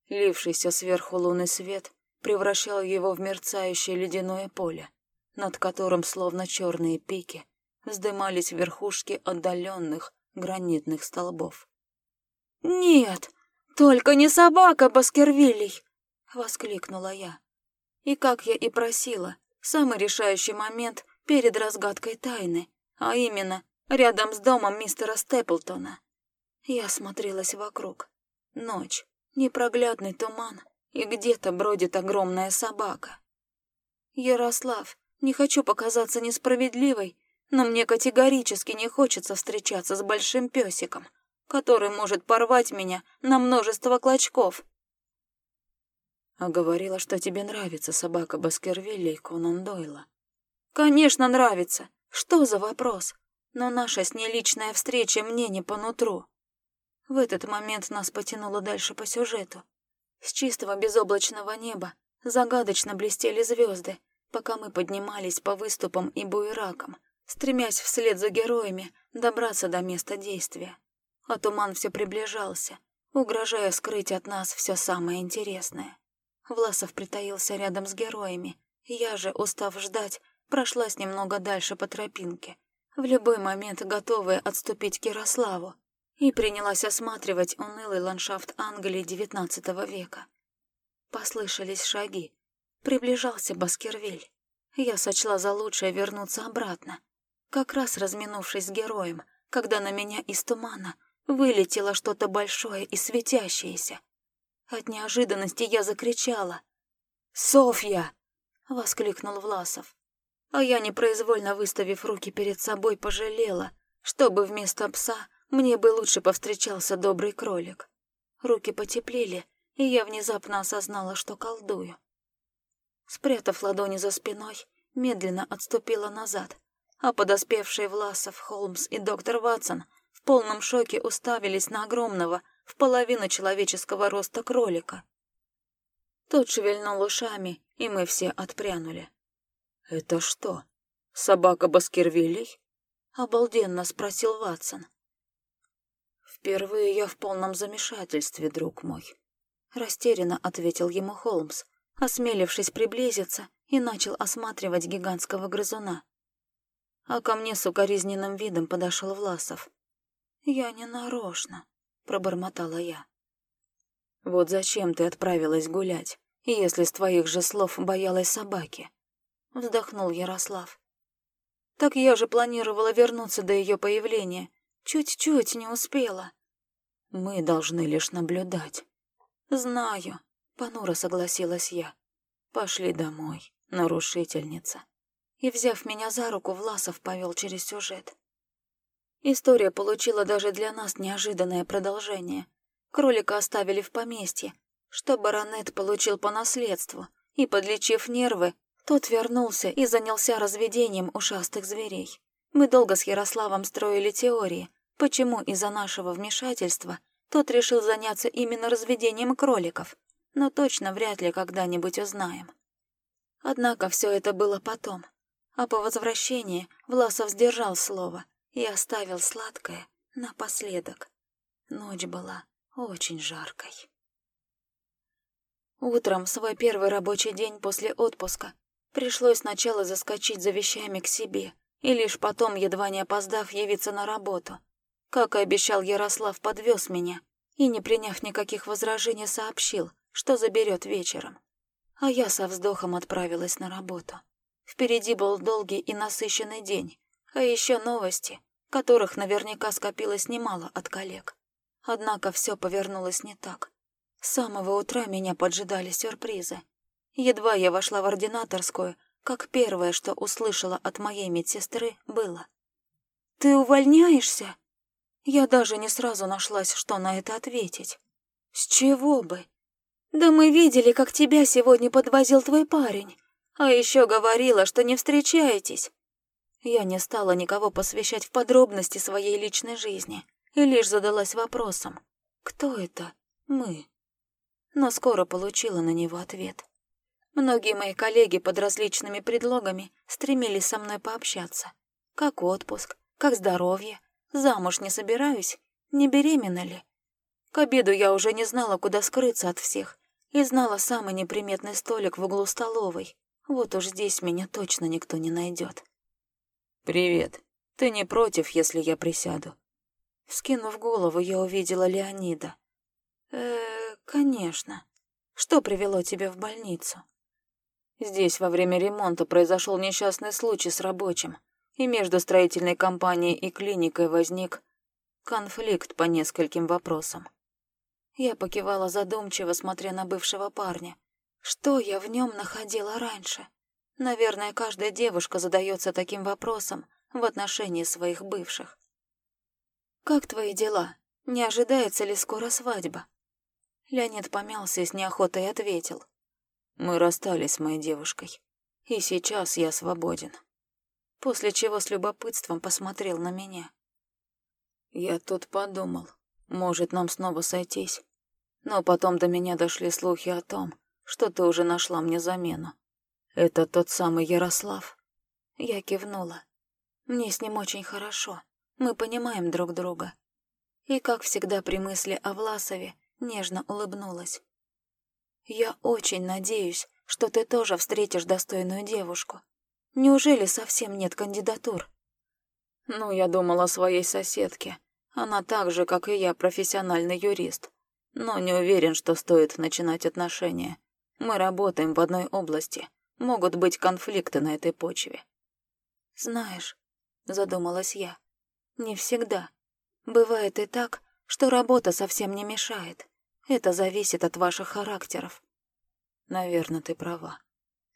Лившийся сверху лунный свет превращал его в мерцающее ледяное поле, над которым, словно черные пики, вздымались верхушки отдаленных гранитных столбов. «Нет, только не собака Баскервилей!» — воскликнула я. И как я и просила, самый решающий момент перед разгадкой тайны, а именно рядом с домом мистера Степлтона. Я смотрелась вокруг. Ночь, непроглядный туман, и где-то бродит огромная собака. Ярослав, не хочу показаться несправедливой, но мне категорически не хочется встречаться с большим песиком, который может порвать меня на множество клочков. А говорила, что тебе нравится собака Баскервилля и Конан Дойла. Конечно, нравится. Что за вопрос? Но наша с ней личная встреча мне не по нутру. В этот момент нас потянуло дальше по сюжету. С чистого безоблачного неба загадочно блестели звезды, пока мы поднимались по выступам и буеракам, стремясь вслед за героями добраться до места действия. А туман все приближался, угрожая скрыть от нас все самое интересное. Власов притаился рядом с героями. Я же, устав ждать, прошлась немного дальше по тропинке, в любой момент готовая отступить к Ярославу, и принялась осматривать унылый ландшафт Англии XIX века. Послышались шаги. Приближался Баскервиль. Я сочла за лучшее вернуться обратно. Как раз разминувшись с героем, когда на меня из тумана вылетело что-то большое и светящееся. От неожиданности я закричала. «Софья!» — воскликнул Власов. А я, непроизвольно выставив руки перед собой, пожалела, чтобы вместо пса мне бы лучше повстречался добрый кролик. Руки потеплели, и я внезапно осознала, что колдую. Спрятав ладони за спиной, медленно отступила назад, а подоспевшие Власов, Холмс и доктор Ватсон в полном шоке уставились на огромного, в половину человеческого роста кролика. Тот шевельнул ушами, и мы все отпрянули. «Это что, собака Баскервилей?» — обалденно спросил Ватсон. «Впервые я в полном замешательстве, друг мой», — растерянно ответил ему Холмс, осмелившись приблизиться и начал осматривать гигантского грызуна. А ко мне с укоризненным видом подошел Власов. «Я не нарочно», — пробормотала я. «Вот зачем ты отправилась гулять, если с твоих же слов боялась собаки?» — вздохнул Ярослав. «Так я же планировала вернуться до ее появления. Чуть-чуть не успела». «Мы должны лишь наблюдать». «Знаю», — понуро согласилась я. «Пошли домой, нарушительница». И, взяв меня за руку, Власов повел через сюжет. История получила даже для нас неожиданное продолжение. Кролика оставили в поместье, что баронет получил по наследству, и, подлечив нервы, тот вернулся и занялся разведением ушастых зверей. Мы долго с Ярославом строили теории, почему из-за нашего вмешательства тот решил заняться именно разведением кроликов, но точно вряд ли когда-нибудь узнаем. Однако все это было потом, а по возвращении Власов сдержал слово и оставил сладкое напоследок. Ночь была очень жаркой. Утром, свой первый рабочий день после отпуска, пришлось сначала заскочить за вещами к себе и лишь потом, едва не опоздав, явиться на работу. Как и обещал, Ярослав подвез меня и, не приняв никаких возражений, сообщил, что заберет вечером. А я со вздохом отправилась на работу. Впереди был долгий и насыщенный день, а еще новости, которых наверняка скопилось немало от коллег. Однако все повернулось не так. С самого утра меня поджидали сюрпризы. Едва я вошла в ординаторскую, как первое, что услышала от моей медсестры, было. «Ты увольняешься?» Я даже не сразу нашлась, что на это ответить. «С чего бы?» «Да мы видели, как тебя сегодня подвозил твой парень. А еще говорила, что не встречаетесь. Я не стала никого посвящать в подробности своей личной жизни и лишь задалась вопросом, кто это мы? Но скоро получила на него ответ. Многие мои коллеги под различными предлогами стремились со мной пообщаться. Как отпуск, как здоровье, замуж не собираюсь, не беременна ли. К обеду я уже не знала, куда скрыться от всех, и знала самый неприметный столик в углу столовой. Вот уж здесь меня точно никто не найдет. «Привет. Ты не против, если я присяду?» Скинув голову, я увидела Леонида. э конечно. Что привело тебя в больницу?» «Здесь во время ремонта произошел несчастный случай с рабочим, и между строительной компанией и клиникой возник конфликт по нескольким вопросам. Я покивала задумчиво, смотря на бывшего парня. Что я в нем находила раньше? Наверное, каждая девушка задается таким вопросом в отношении своих бывших. «Как твои дела? Не ожидается ли скоро свадьба?» Леонид помялся и с неохотой ответил. «Мы расстались с моей девушкой, и сейчас я свободен». После чего с любопытством посмотрел на меня. «Я тут подумал, может, нам снова сойтись. Но потом до меня дошли слухи о том, что ты уже нашла мне замену. Это тот самый Ярослав?» Я кивнула. «Мне с ним очень хорошо. Мы понимаем друг друга». И, как всегда при мысли о Власове, нежно улыбнулась. «Я очень надеюсь, что ты тоже встретишь достойную девушку. Неужели совсем нет кандидатур?» «Ну, я думала о своей соседке. Она так же, как и я, профессиональный юрист. Но не уверен, что стоит начинать отношения. Мы работаем в одной области. Могут быть конфликты на этой почве». «Знаешь», — задумалась я, — «не всегда. Бывает и так, что работа совсем не мешает. Это зависит от ваших характеров». «Наверное, ты права.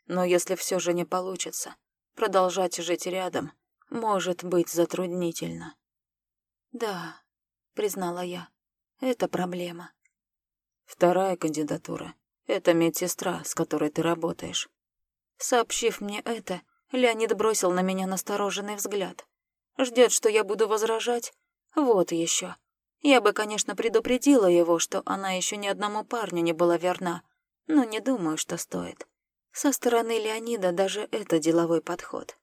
Но если все же не получится, продолжать жить рядом может быть затруднительно». «Да», — признала я, — «это проблема». «Вторая кандидатура — это медсестра, с которой ты работаешь». Сообщив мне это, Леонид бросил на меня настороженный взгляд. Ждет, что я буду возражать? Вот еще. Я бы, конечно, предупредила его, что она еще ни одному парню не была верна, но не думаю, что стоит. Со стороны Леонида даже это деловой подход.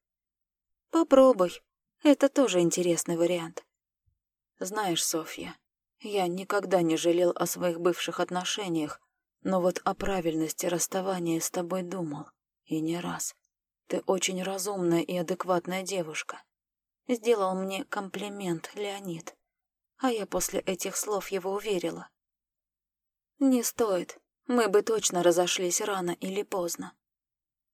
Попробуй. Это тоже интересный вариант. Знаешь, Софья, я никогда не жалел о своих бывших отношениях, но вот о правильности расставания с тобой думал. И не раз. Ты очень разумная и адекватная девушка. Сделал мне комплимент Леонид. А я после этих слов его уверила. Не стоит. Мы бы точно разошлись рано или поздно.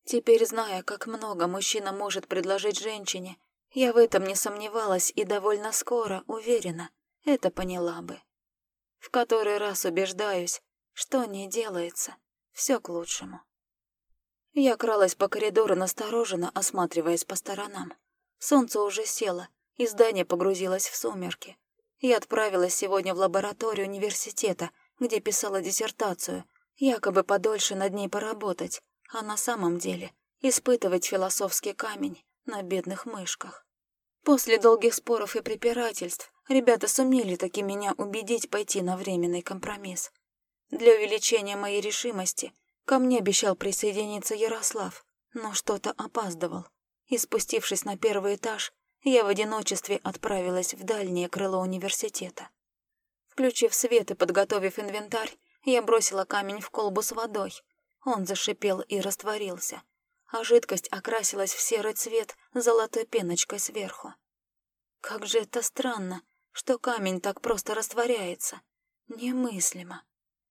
Теперь, зная, как много мужчина может предложить женщине, я в этом не сомневалась и довольно скоро, уверена, это поняла бы. В который раз убеждаюсь, что не делается, все к лучшему. Я кралась по коридору настороженно, осматриваясь по сторонам. Солнце уже село, и здание погрузилось в сумерки. Я отправилась сегодня в лабораторию университета, где писала диссертацию, якобы подольше над ней поработать, а на самом деле испытывать философский камень на бедных мышках. После долгих споров и препирательств ребята сумели таки меня убедить пойти на временный компромисс. Для увеличения моей решимости ко мне обещал присоединиться Ярослав, но что-то опаздывал. И спустившись на первый этаж, я в одиночестве отправилась в дальнее крыло университета. Включив свет и подготовив инвентарь, я бросила камень в колбу с водой. Он зашипел и растворился а жидкость окрасилась в серый цвет с золотой пеночкой сверху. Как же это странно, что камень так просто растворяется. Немыслимо,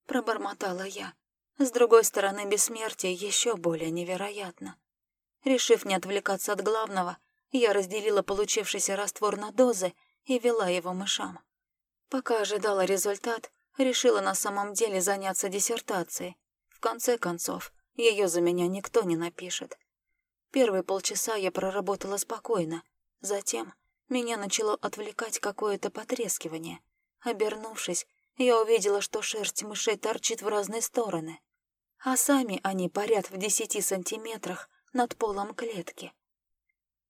пробормотала я. С другой стороны, бессмертие еще более невероятно. Решив не отвлекаться от главного, я разделила получившийся раствор на дозы и вела его мышам. Пока ожидала результат, решила на самом деле заняться диссертацией. В конце концов, ее за меня никто не напишет. Первые полчаса я проработала спокойно. Затем меня начало отвлекать какое-то потрескивание. Обернувшись, я увидела, что шерсть мышей торчит в разные стороны, а сами они парят в десяти сантиметрах над полом клетки.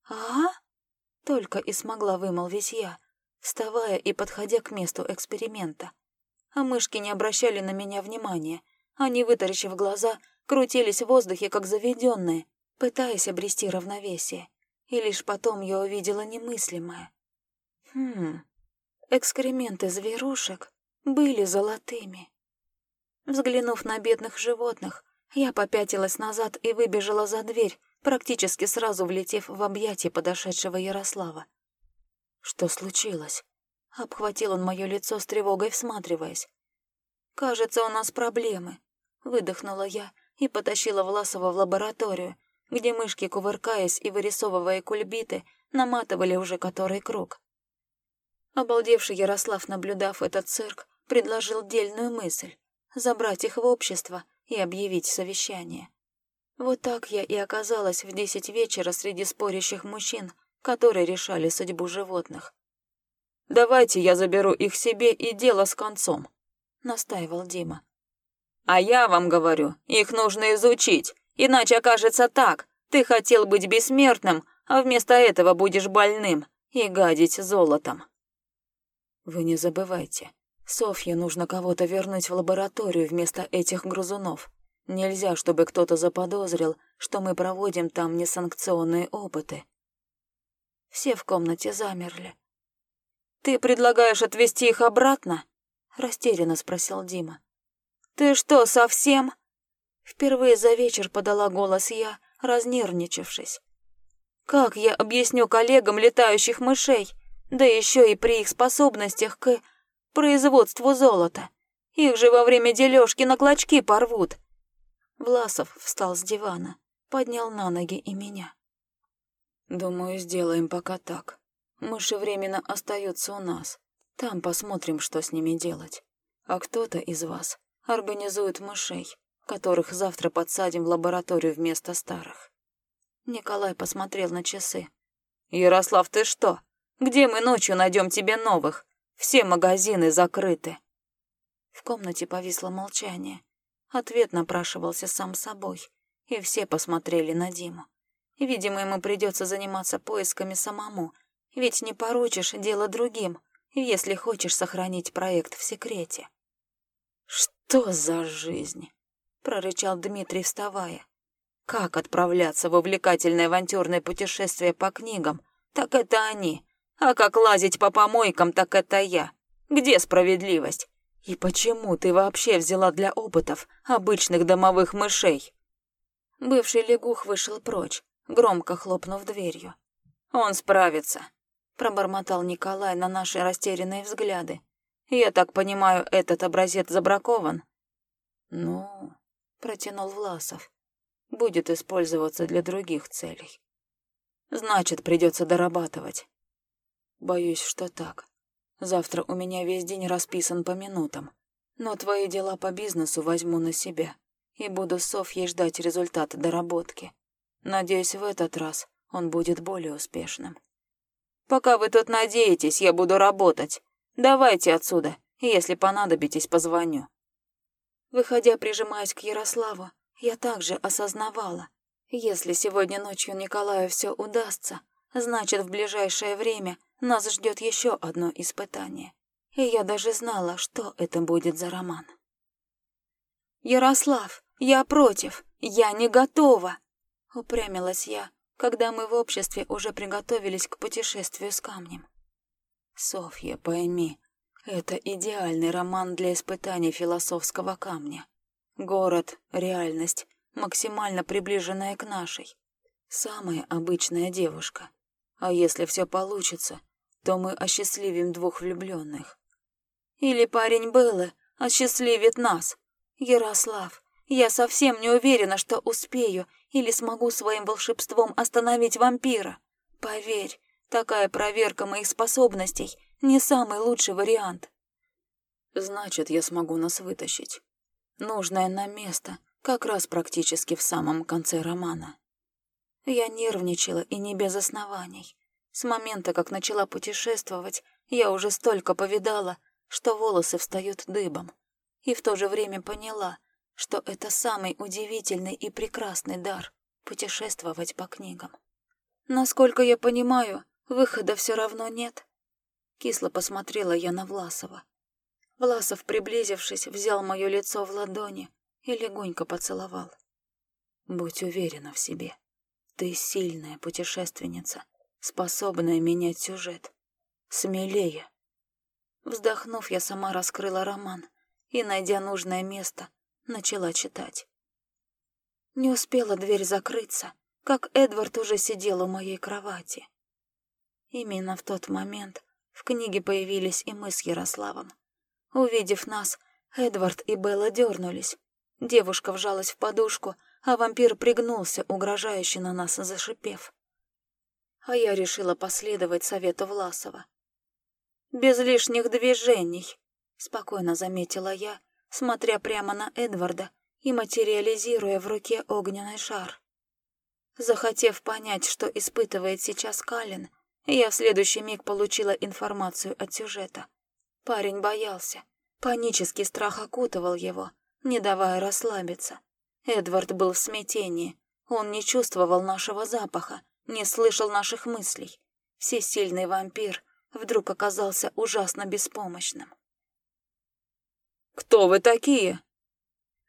«А?» — только и смогла вымолвить я, вставая и подходя к месту эксперимента. А мышки не обращали на меня внимания. Они, вытаращив глаза, крутились в воздухе, как заведенные, пытаясь обрести равновесие. И лишь потом я увидела немыслимое. Хм, экскременты зверушек были золотыми. Взглянув на бедных животных, я попятилась назад и выбежала за дверь, практически сразу влетев в объятия подошедшего Ярослава. «Что случилось?» — обхватил он мое лицо с тревогой, всматриваясь. «Кажется, у нас проблемы», — выдохнула я и потащила Власова в лабораторию, где мышки, кувыркаясь и вырисовывая кульбиты, наматывали уже который круг. Обалдевший Ярослав, наблюдав этот цирк, предложил дельную мысль — забрать их в общество и объявить совещание. Вот так я и оказалась в десять вечера среди спорящих мужчин, которые решали судьбу животных. «Давайте я заберу их себе и дело с концом», — настаивал Дима. «А я вам говорю, их нужно изучить, иначе окажется так. Ты хотел быть бессмертным, а вместо этого будешь больным и гадить золотом». «Вы не забывайте, Софье нужно кого-то вернуть в лабораторию вместо этих грызунов. Нельзя, чтобы кто-то заподозрил, что мы проводим там несанкционные опыты». Все в комнате замерли. «Ты предлагаешь отвезти их обратно?» — растерянно спросил Дима. «Ты что, совсем?» Впервые за вечер подала голос я, разнервничавшись. «Как я объясню коллегам летающих мышей, да еще и при их способностях к производству золота? Их же во время дележки на клочки порвут!» Власов встал с дивана, поднял на ноги и меня. «Думаю, сделаем пока так. Мыши временно остаются у нас. Там посмотрим, что с ними делать. А кто-то из вас организует мышей, которых завтра подсадим в лабораторию вместо старых. Николай посмотрел на часы. «Ярослав, ты что? Где мы ночью найдем тебе новых? Все магазины закрыты». В комнате повисло молчание. Ответ напрашивался сам собой, и все посмотрели на Диму. Видимо, ему придется заниматься поисками самому, ведь не поручишь дело другим, если хочешь сохранить проект в секрете. «Что за жизнь?» — прорычал Дмитрий, вставая. «Как отправляться в увлекательное авантюрное путешествие по книгам? Так это они. А как лазить по помойкам, так это я. Где справедливость? И почему ты вообще взяла для опытов обычных домовых мышей?» Бывший лягух вышел прочь, громко хлопнув дверью. «Он справится», пробормотал Николай на наши растерянные взгляды. «Я так понимаю, этот образец забракован?» «Ну...» — протянул Власов. «Будет использоваться для других целей. Значит, придется дорабатывать». «Боюсь, что так. Завтра у меня весь день расписан по минутам. Но твои дела по бизнесу возьму на себя и буду с Софьей ждать результата доработки. Надеюсь, в этот раз он будет более успешным». Пока вы тут надеетесь, я буду работать. Давайте отсюда. Если понадобитесь, позвоню». Выходя, прижимаясь к Ярославу, я также осознавала. Если сегодня ночью Николаю все удастся, значит, в ближайшее время нас ждет еще одно испытание. И я даже знала, что это будет за роман. «Ярослав, я против, я не готова!» Упрямилась я, когда мы в обществе уже приготовились к путешествию с камнем. Софья, пойми, это идеальный роман для испытаний философского камня. Город, реальность, максимально приближенная к нашей. Самая обычная девушка. А если все получится, то мы осчастливим двух влюбленных. Или парень Беллы осчастливит нас. Ярослав, я совсем не уверена, что успею или смогу своим волшебством остановить вампира. Поверь, такая проверка моих способностей не самый лучший вариант. Значит, я смогу нас вытащить. Нужное нам место, как раз практически в самом конце романа. Я нервничала и не без оснований. С момента, как начала путешествовать, я уже столько повидала, что волосы встают дыбом. И в то же время поняла — что это самый удивительный и прекрасный дар — путешествовать по книгам. Насколько я понимаю, выхода все равно нет. Кисло посмотрела я на Власова. Власов, приблизившись, взял мое лицо в ладони и легонько поцеловал. Будь уверена в себе. Ты сильная путешественница, способная менять сюжет. Смелее. Вздохнув, я сама раскрыла роман и, найдя нужное место, начала читать. Не успела дверь закрыться, как Эдвард уже сидел у моей кровати. Именно в тот момент в книге появились и мы с Ярославом. Увидев нас, Эдвард и Белла дернулись. Девушка вжалась в подушку, а вампир пригнулся, угрожающе на нас зашипев. А я решила последовать совету Власова. «Без лишних движений», — спокойно заметила я, смотря прямо на Эдварда и материализируя в руке огненный шар. Захотев понять, что испытывает сейчас Калин, я в следующий миг получила информацию от сюжета. Парень боялся. Панический страх окутывал его, не давая расслабиться. Эдвард был в смятении. Он не чувствовал нашего запаха, не слышал наших мыслей. Всесильный вампир вдруг оказался ужасно беспомощным. «Кто вы такие?»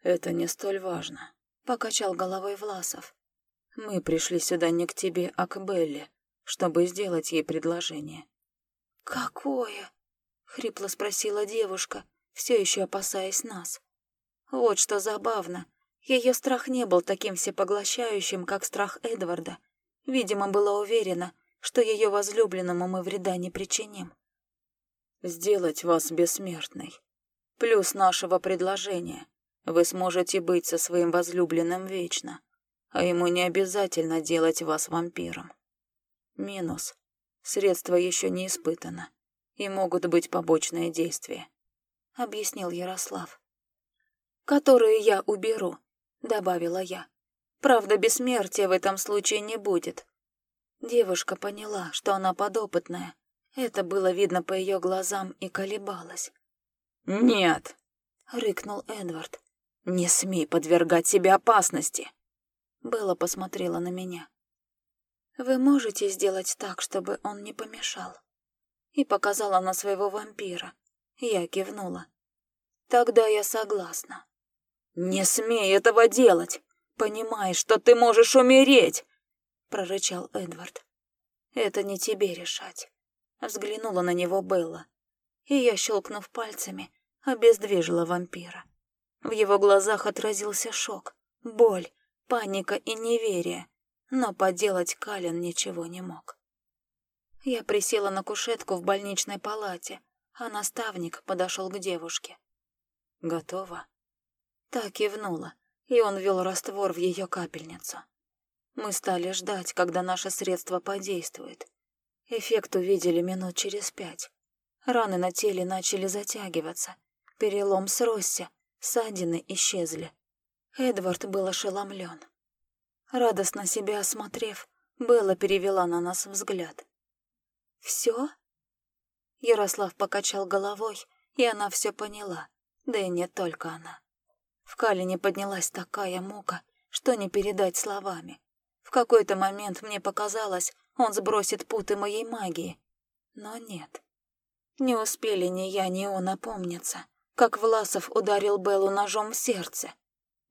«Это не столь важно», — покачал головой Власов. «Мы пришли сюда не к тебе, а к Белле, чтобы сделать ей предложение». «Какое?» — хрипло спросила девушка, все еще опасаясь нас. Вот что забавно. Ее страх не был таким всепоглощающим, как страх Эдварда. Видимо, была уверена, что ее возлюбленному мы вреда не причиним. «Сделать вас бессмертной. Плюс нашего предложения. Вы сможете быть со своим возлюбленным вечно, а ему не обязательно делать вас вампиром. Минус. Средство еще не испытано, и могут быть побочные действия», — объяснил Ярослав. «Которые я уберу», — добавила я. «Правда, бессмертия в этом случае не будет». Девушка поняла, что она подопытная. Это было видно по ее глазам и колебалась. «Нет!» — рыкнул Эдвард. «Не смей подвергать себя опасности!» Белла посмотрела на меня. «Вы можете сделать так, чтобы он не помешал?» И показала на своего вампира. Я кивнула. «Тогда я согласна». «Не смей этого делать! Понимаешь, что ты можешь умереть!» прорычал Эдвард. «Это не тебе решать», — взглянула на него Белла. И я, щелкнув пальцами, обездвижила вампира. В его глазах отразился шок, боль, паника и неверие, но поделать Калин ничего не мог. Я присела на кушетку в больничной палате, а наставник подошел к девушке. «Готово?» Так кивнула, и он ввел раствор в ее капельницу. Мы стали ждать, когда наше средство подействует. Эффект увидели минут через пять. Раны на теле начали затягиваться. Перелом сросся, ссадины исчезли. Эдвард был ошеломлен. Радостно себя осмотрев, Белла перевела на нас взгляд. «Все?» Ярослав покачал головой, и она все поняла, да и не только она. В Калине поднялась такая мука, что не передать словами. В какой-то момент мне показалось, он сбросит путы моей магии. Но нет. Не успели ни я, ни он опомниться, как Власов ударил Беллу ножом в сердце.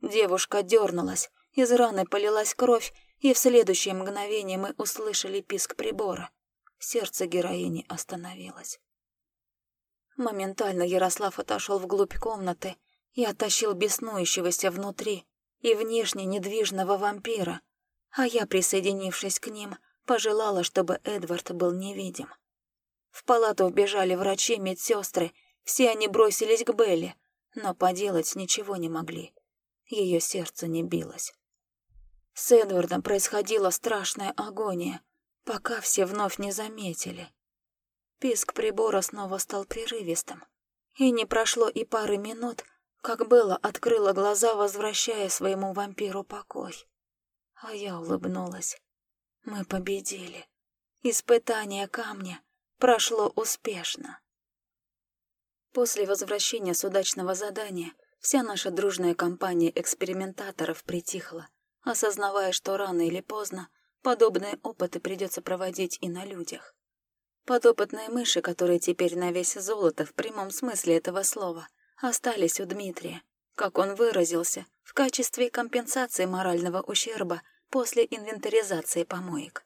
Девушка дернулась, из раны полилась кровь, и в следующее мгновение мы услышали писк прибора. Сердце героини остановилось. Моментально Ярослав отошел вглубь комнаты и оттащил беснующегося внутри и внешне недвижного вампира, а я, присоединившись к ним, пожелала, чтобы Эдвард был невидим. В палату вбежали врачи, медсестры, все они бросились к Белле, но поделать ничего не могли. Ее сердце не билось. С Эдвардом происходила страшная агония, пока все вновь не заметили. Писк прибора снова стал прерывистым. И не прошло и пары минут, как Белла открыла глаза, возвращая своему вампиру покой. А я улыбнулась. Мы победили. Испытание камня прошло успешно. После возвращения с удачного задания вся наша дружная компания экспериментаторов притихла, осознавая, что рано или поздно подобные опыты придется проводить и на людях. Подопытные мыши, которые теперь на весь золото в прямом смысле этого слова — остались у Дмитрия, как он выразился, в качестве компенсации морального ущерба после инвентаризации помоек.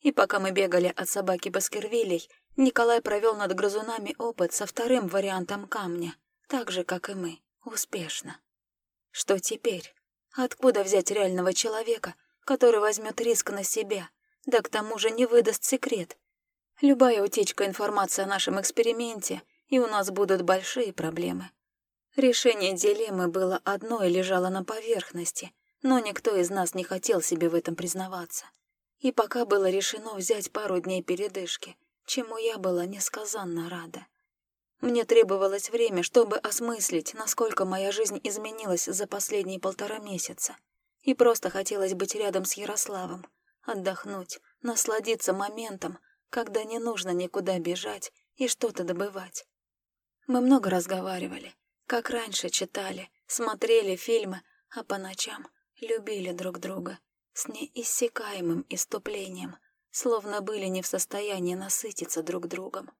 И пока мы бегали от собаки Баскервилей, Николай провел над грызунами опыт со вторым вариантом камня, так же, как и мы, успешно. Что теперь? Откуда взять реального человека, который возьмет риск на себя, да к тому же не выдаст секрет? Любая утечка информации о нашем эксперименте, и у нас будут большие проблемы. Решение дилеммы было одно и лежало на поверхности, но никто из нас не хотел себе в этом признаваться. И пока было решено взять пару дней передышки, чему я была несказанно рада. Мне требовалось время, чтобы осмыслить, насколько моя жизнь изменилась за последние полтора месяца. И просто хотелось быть рядом с Ярославом, отдохнуть, насладиться моментом, когда не нужно никуда бежать и что-то добывать. Мы много разговаривали, как раньше читали, смотрели фильмы, а по ночам любили друг друга с неиссякаемым иступлением, словно были не в состоянии насытиться друг другом.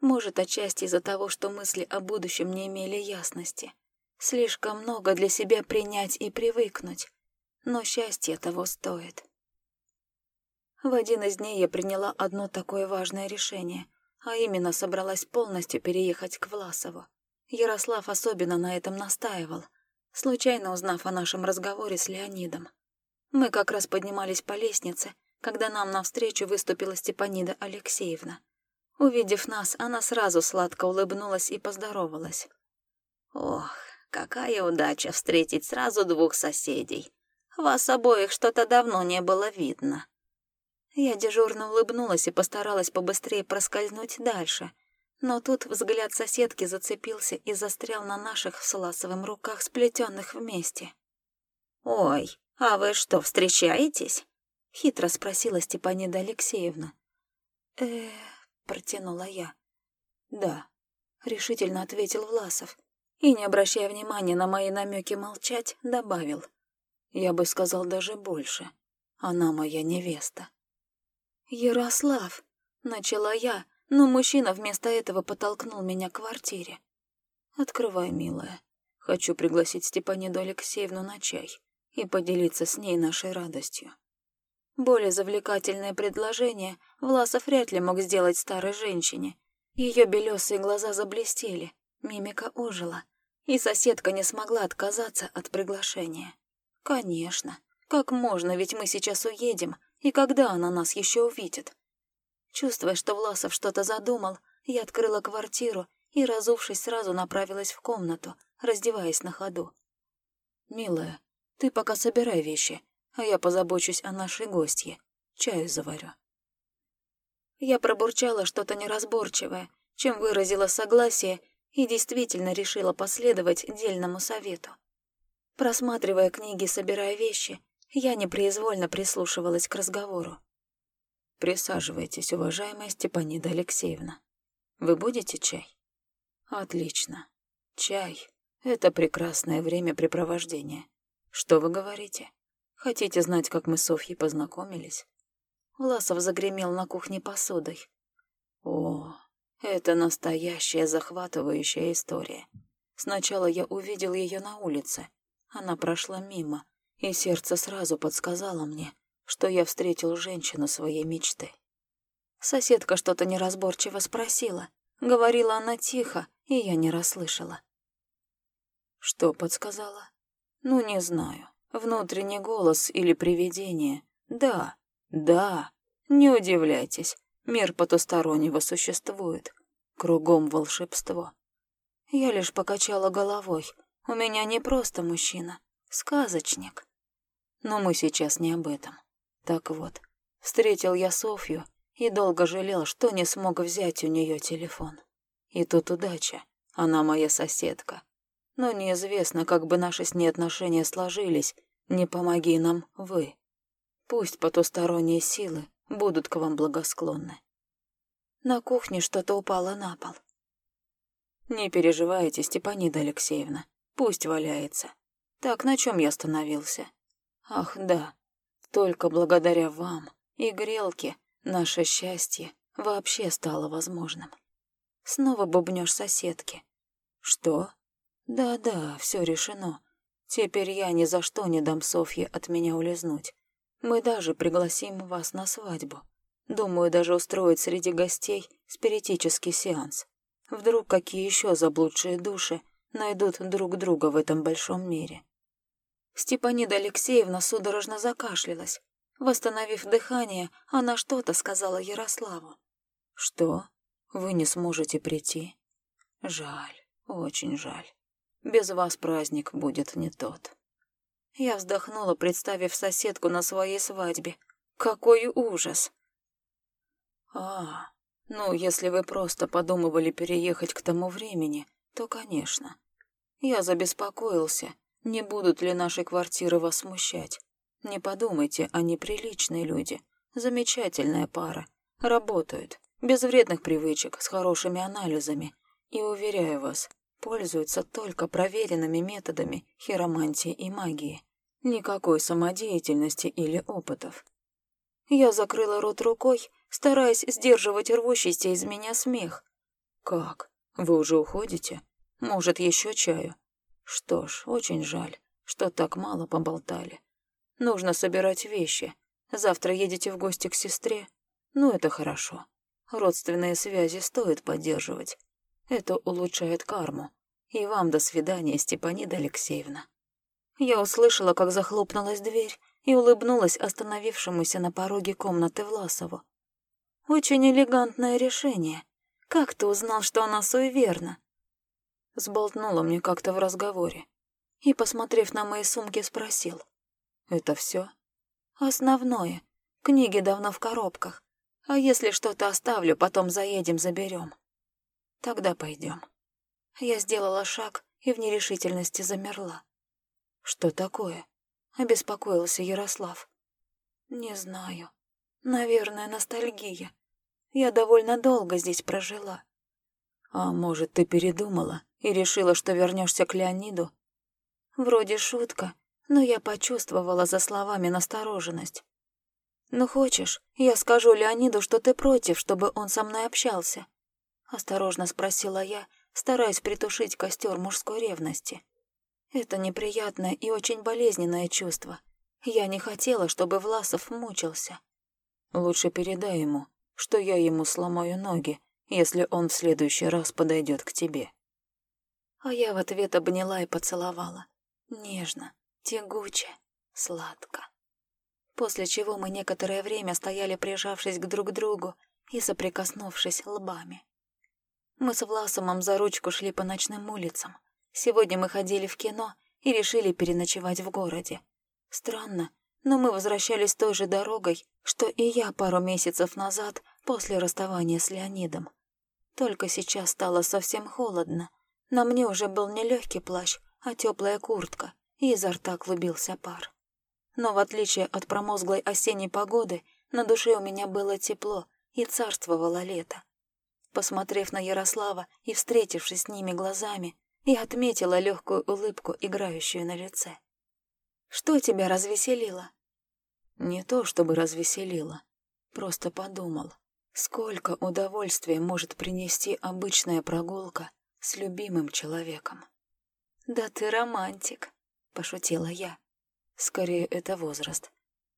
Может, отчасти из-за того, что мысли о будущем не имели ясности. Слишком много для себя принять и привыкнуть, но счастье того стоит. В один из дней я приняла одно такое важное решение, а именно собралась полностью переехать к Власову. Ярослав особенно на этом настаивал, случайно узнав о нашем разговоре с Леонидом. Мы как раз поднимались по лестнице, когда нам навстречу выступила Степанида Алексеевна. Увидев нас, она сразу сладко улыбнулась и поздоровалась. «Ох, какая удача встретить сразу двух соседей. Вас обоих что-то давно не было видно». Я дежурно улыбнулась и постаралась побыстрее проскользнуть дальше. Но тут взгляд соседки зацепился и застрял на наших с Ласовым руках, сплетенных вместе. «Ой, «А вы что, встречаетесь?» — хитро спросила Степанида Алексеевна. э протянула я. «Да», — решительно ответил Власов. И, не обращая внимания на мои намеки молчать, добавил. «Я бы сказал даже больше. Она моя невеста». «Ярослав!» — начала я, но мужчина вместо этого подтолкнул меня к квартире. «Открывай, милая. Хочу пригласить Степаниду Алексеевну на чай и поделиться с ней нашей радостью. Более завлекательное предложение Власов вряд ли мог сделать старой женщине. Ее белесые глаза заблестели, мимика ожила, и соседка не смогла отказаться от приглашения. Конечно, как можно, ведь мы сейчас уедем, и когда она нас еще увидит? Чувствуя, что Власов что-то задумал, я открыла квартиру и, разувшись, сразу направилась в комнату, раздеваясь на ходу. «Милая, ты пока собирай вещи, а я позабочусь о нашей гостье. Чаю заварю». Я пробурчала что-то неразборчивое, чем выразила согласие и действительно решила последовать дельному совету. Просматривая книги, собирая вещи, я непроизвольно прислушивалась к разговору. «Присаживайтесь, уважаемая Степанида Алексеевна. Вы будете чай?» «Отлично. Чай — это прекрасное времяпрепровождение. «Что вы говорите? Хотите знать, как мы с Софьей познакомились?» Власов загремел на кухне посудой. «О, это настоящая захватывающая история. Сначала я увидел ее на улице. Она прошла мимо, и сердце сразу подсказало мне, что я встретил женщину своей мечты. Соседка что-то неразборчиво спросила. Говорила она тихо, и я не расслышала. Что подсказала? Ну, не знаю. Внутренний голос или привидение. Да, да. Не удивляйтесь. Мир потустороннего существует. Кругом волшебство. Я лишь покачала головой. У меня не просто мужчина. Сказочник. Но мы сейчас не об этом. Так вот, встретил я Софью и долго жалел, что не смог взять у нее телефон. И тут удача. Она моя соседка но неизвестно, как бы наши с ней отношения сложились. Не помоги нам вы. Пусть потусторонние силы будут к вам благосклонны. На кухне что-то упало на пол. Не переживайте, Степанида Алексеевна, пусть валяется. Так, на чем я остановился? Ах, да, только благодаря вам и грелке наше счастье вообще стало возможным. Снова бубнёшь соседке. Что? Да-да, все решено. Теперь я ни за что не дам Софье от меня улизнуть. Мы даже пригласим вас на свадьбу. Думаю, даже устроить среди гостей спиритический сеанс. Вдруг какие еще заблудшие души найдут друг друга в этом большом мире. Степанида Алексеевна судорожно закашлялась. Восстановив дыхание, она что-то сказала Ярославу. «Что? Вы не сможете прийти? Жаль, очень жаль. Без вас праздник будет не тот». Я вздохнула, представив соседку на своей свадьбе. Какой ужас! А, ну, если вы просто подумывали переехать к тому времени, то, конечно. Я забеспокоился, не будут ли наши квартиры вас смущать. Не подумайте, они приличные люди, замечательная пара, работают, без вредных привычек, с хорошими анализами. И, уверяю вас, пользуются только проверенными методами хиромантии и магии. Никакой самодеятельности или опытов. Я закрыла рот рукой, стараясь сдерживать рвущийся из меня смех. «Как? Вы уже уходите? Может, еще чаю?» «Что ж, очень жаль, что так мало поболтали. Нужно собирать вещи. Завтра едете в гости к сестре? Ну, это хорошо. Родственные связи стоит поддерживать. Это улучшает карму. И вам до свидания, Степанида Алексеевна». Я услышала, как захлопнулась дверь, и улыбнулась остановившемуся на пороге комнаты Власову. «Очень элегантное решение. Как ты узнал, что она суеверна?» Сболтнула мне как-то в разговоре. И, посмотрев на мои сумки, спросил. «Это все? «Основное. Книги давно в коробках. А если что-то оставлю, потом заедем, заберем. Тогда пойдем. Я сделала шаг и в нерешительности замерла. «Что такое?» — обеспокоился Ярослав. «Не знаю. Наверное, ностальгия. Я довольно долго здесь прожила». «А может, ты передумала и решила, что вернешься к Леониду?» «Вроде шутка, но я почувствовала за словами настороженность. «Ну хочешь, я скажу Леониду, что ты против, чтобы он со мной общался?» Осторожно спросила я, стараясь притушить костер мужской ревности. Это неприятное и очень болезненное чувство. Я не хотела, чтобы Власов мучился. Лучше передай ему, что я ему сломаю ноги, если он в следующий раз подойдет к тебе. А я в ответ обняла и поцеловала. Нежно, тягуче, сладко. После чего мы некоторое время стояли, прижавшись к друг другу и соприкоснувшись лбами. Мы с Власомом за ручку шли по ночным улицам. Сегодня мы ходили в кино и решили переночевать в городе. Странно, но мы возвращались той же дорогой, что и я пару месяцев назад после расставания с Леонидом. Только сейчас стало совсем холодно. На мне уже был не легкий плащ, а теплая куртка, и изо рта клубился пар. Но в отличие от промозглой осенней погоды, на душе у меня было тепло и царствовало лето. Посмотрев на Ярослава и встретившись с ними глазами, и отметила легкую улыбку, играющую на лице. «Что тебя развеселило?» «Не то чтобы развеселило, просто подумал, сколько удовольствия может принести обычная прогулка с любимым человеком». «Да ты романтик», — пошутила я. «Скорее, это возраст.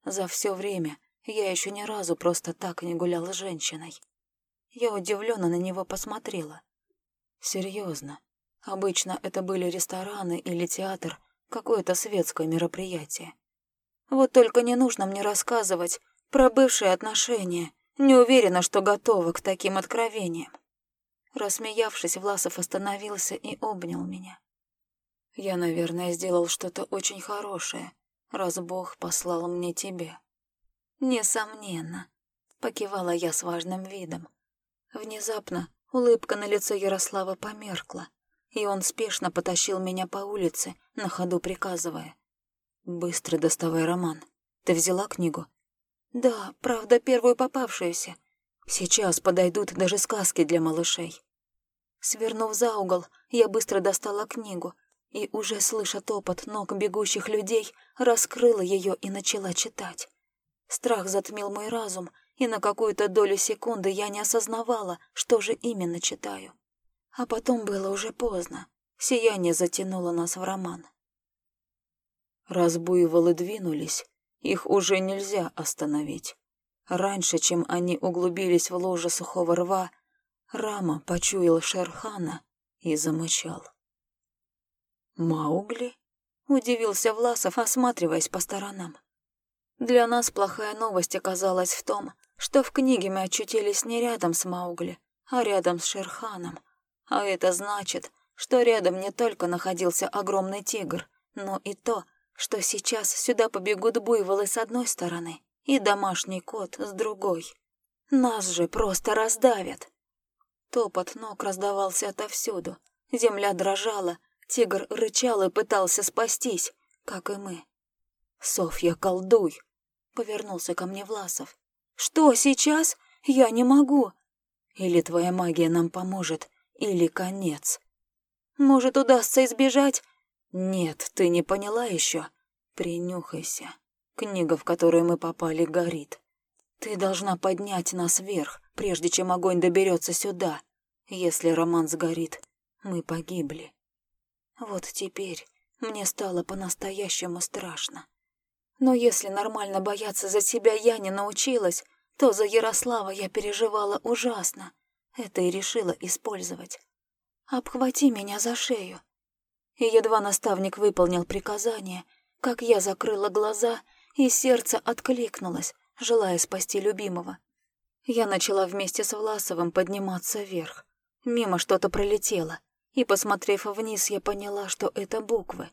За все время я еще ни разу просто так не гуляла с женщиной». Я удивленно на него посмотрела. «Серьезно, Обычно это были рестораны или театр, какое-то светское мероприятие. Вот только не нужно мне рассказывать про бывшие отношения. Не уверена, что готова к таким откровениям. Рассмеявшись, Власов остановился и обнял меня. Я, наверное, сделал что-то очень хорошее, раз Бог послал мне тебя. Несомненно, покивала я с важным видом. Внезапно улыбка на лице Ярослава померкла и он спешно потащил меня по улице, на ходу приказывая. «Быстро доставай роман. Ты взяла книгу?» «Да, правда, первую попавшуюся. Сейчас подойдут даже сказки для малышей». Свернув за угол, я быстро достала книгу и, уже слыша топот ног бегущих людей, раскрыла ее и начала читать. Страх затмил мой разум, и на какую-то долю секунды я не осознавала, что же именно читаю. А потом было уже поздно. Сияние затянуло нас в роман. Раз буйволы двинулись, их уже нельзя остановить. Раньше, чем они углубились в ложе сухого рва, Рама почуял Шерхана и замычал. «Маугли?» — удивился Власов, осматриваясь по сторонам. Для нас плохая новость оказалась в том, что в книге мы очутились не рядом с Маугли, а рядом с Шерханом. А это значит, что рядом не только находился огромный тигр, но и то, что сейчас сюда побегут буйволы с одной стороны и домашний кот с другой. Нас же просто раздавят. Топот ног раздавался отовсюду. Земля дрожала, тигр рычал и пытался спастись, как и мы. «Софья, колдуй!» — повернулся ко мне Власов. «Что сейчас? Я не могу!» «Или твоя магия нам поможет, или конец!» «Может, удастся избежать?» «Нет, ты не поняла еще. Принюхайся. Книга, в которую мы попали, горит. Ты должна поднять нас вверх, прежде чем огонь доберется сюда. Если роман сгорит, мы погибли. Вот теперь мне стало по-настоящему страшно. Но если нормально бояться за себя я не научилась, то за Ярослава я переживала ужасно. Это и решила использовать. «Обхвати меня за шею». И едва наставник выполнил приказание, как я закрыла глаза, и сердце откликнулось, желая спасти любимого. Я начала вместе с Власовым подниматься вверх. Мимо что-то пролетело, и, посмотрев вниз, я поняла, что это буквы.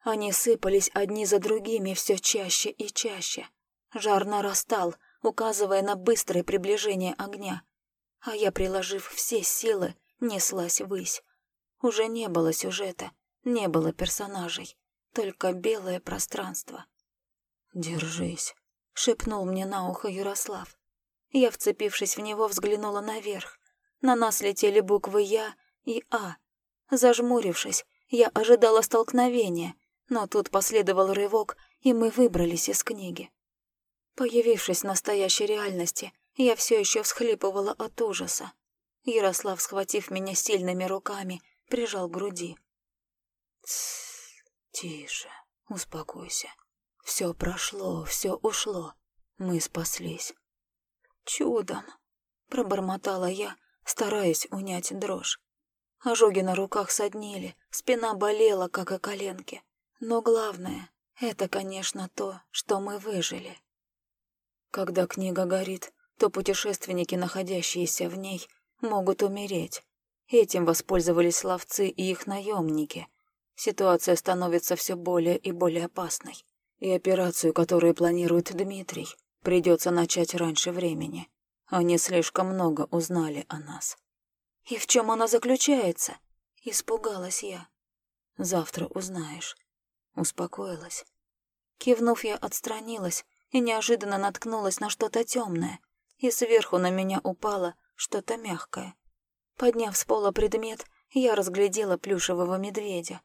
Они сыпались одни за другими все чаще и чаще. Жар нарастал, указывая на быстрое приближение огня. А я, приложив все силы, неслась ввысь. Уже не было сюжета, не было персонажей, только белое пространство. «Держись», — шепнул мне на ухо Ярослав. Я, вцепившись в него, взглянула наверх. На нас летели буквы «Я» и «А». Зажмурившись, я ожидала столкновения, но тут последовал рывок, и мы выбрались из книги. Появившись в настоящей реальности, я все еще всхлипывала от ужаса. Ярослав, схватив меня сильными руками, прижал к груди. «Тссс, тише, успокойся. Все прошло, все ушло. Мы спаслись». «Чудом», — пробормотала я, стараясь унять дрожь. Ожоги на руках соднили, спина болела, как и коленки. Но главное — это, конечно, то, что мы выжили. Когда книга горит, то путешественники, находящиеся в ней, могут умереть. Этим воспользовались ловцы и их наемники. Ситуация становится все более и более опасной. И операцию, которую планирует Дмитрий, придется начать раньше времени. Они слишком много узнали о нас. «И в чем она заключается?» — испугалась я. «Завтра узнаешь». Успокоилась. Кивнув, я отстранилась и неожиданно наткнулась на что-то темное, и сверху на меня упало что-то мягкое. Подняв с пола предмет, я разглядела плюшевого медведя.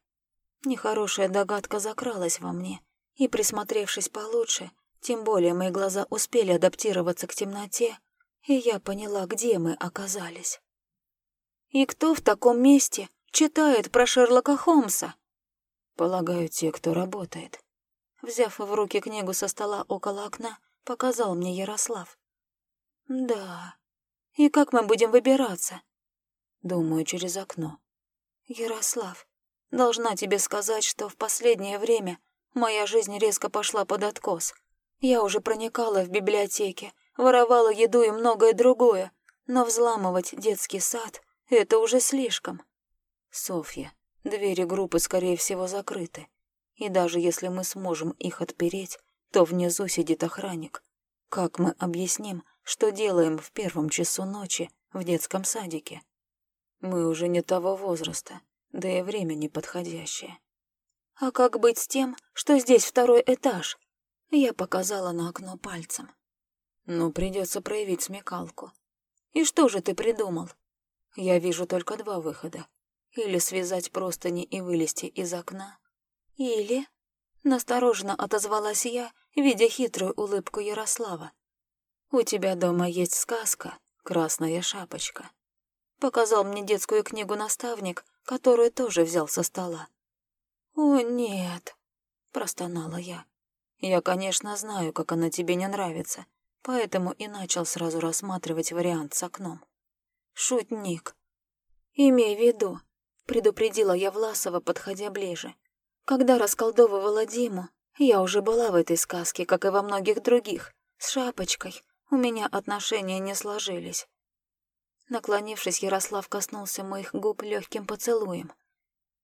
Нехорошая догадка закралась во мне, и, присмотревшись получше, тем более мои глаза успели адаптироваться к темноте, и я поняла, где мы оказались. «И кто в таком месте читает про Шерлока Холмса?» «Полагаю, те, кто работает». Взяв в руки книгу со стола около окна, показал мне Ярослав. «Да. И как мы будем выбираться?» «Думаю, через окно». «Ярослав, должна тебе сказать, что в последнее время моя жизнь резко пошла под откос. Я уже проникала в библиотеки, воровала еду и многое другое, но взламывать детский сад — это уже слишком. Софья, двери группы, скорее всего, закрыты. И даже если мы сможем их отпереть, то внизу сидит охранник. Как мы объясним, что делаем в первом часу ночи в детском садике? Мы уже не того возраста, да и время неподходящее. А как быть с тем, что здесь второй этаж? Я показала на окно пальцем. Ну, придется проявить смекалку. И что же ты придумал? Я вижу только два выхода. Или связать простыни и вылезти из окна, или... Настороженно отозвалась я, видя хитрую улыбку Ярослава. «У тебя дома есть сказка «Красная шапочка». Показал мне детскую книгу наставник, которую тоже взял со стола. «О, нет!» — простонала я. «Я, конечно, знаю, как она тебе не нравится, поэтому и начал сразу рассматривать вариант с окном. Шутник. Имей в виду, предупредила я Власова, подходя ближе. Когда расколдовывала Диму, я уже была в этой сказке, как и во многих других. С шапочкой у меня отношения не сложились. Наклонившись, Ярослав коснулся моих губ легким поцелуем.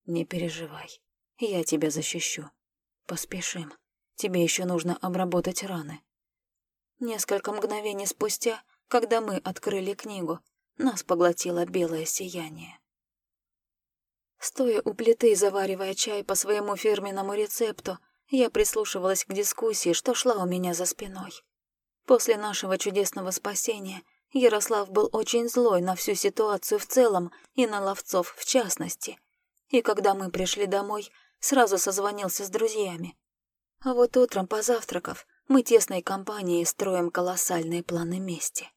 «Не переживай, я тебя защищу. Поспешим, тебе еще нужно обработать раны». Несколько мгновений спустя, когда мы открыли книгу, нас поглотило белое сияние. Стоя у плиты заваривая чай по своему фирменному рецепту, я прислушивалась к дискуссии, что шла у меня за спиной. После нашего чудесного спасения Ярослав был очень злой на всю ситуацию в целом и на ловцов в частности. И когда мы пришли домой, сразу созвонился с друзьями. А вот утром, позавтракав, мы тесной компанией строим колоссальные планы мести.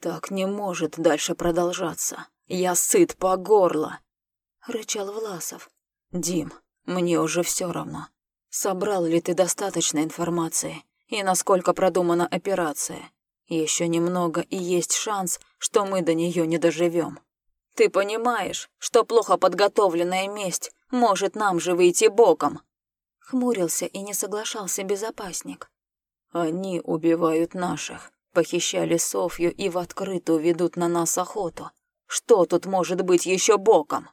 «Так не может дальше продолжаться. Я сыт по горло!» — рычал Власов. «Дим, мне уже все равно. Собрал ли ты достаточно информации и насколько продумана операция? Еще немного и есть шанс, что мы до нее не доживем. Ты понимаешь, что плохо подготовленная месть может нам же выйти боком?» Хмурился и не соглашался безопасник. «Они убивают наших, Похищали Софью и в открытую ведут на нас охоту. Что тут может быть еще боком?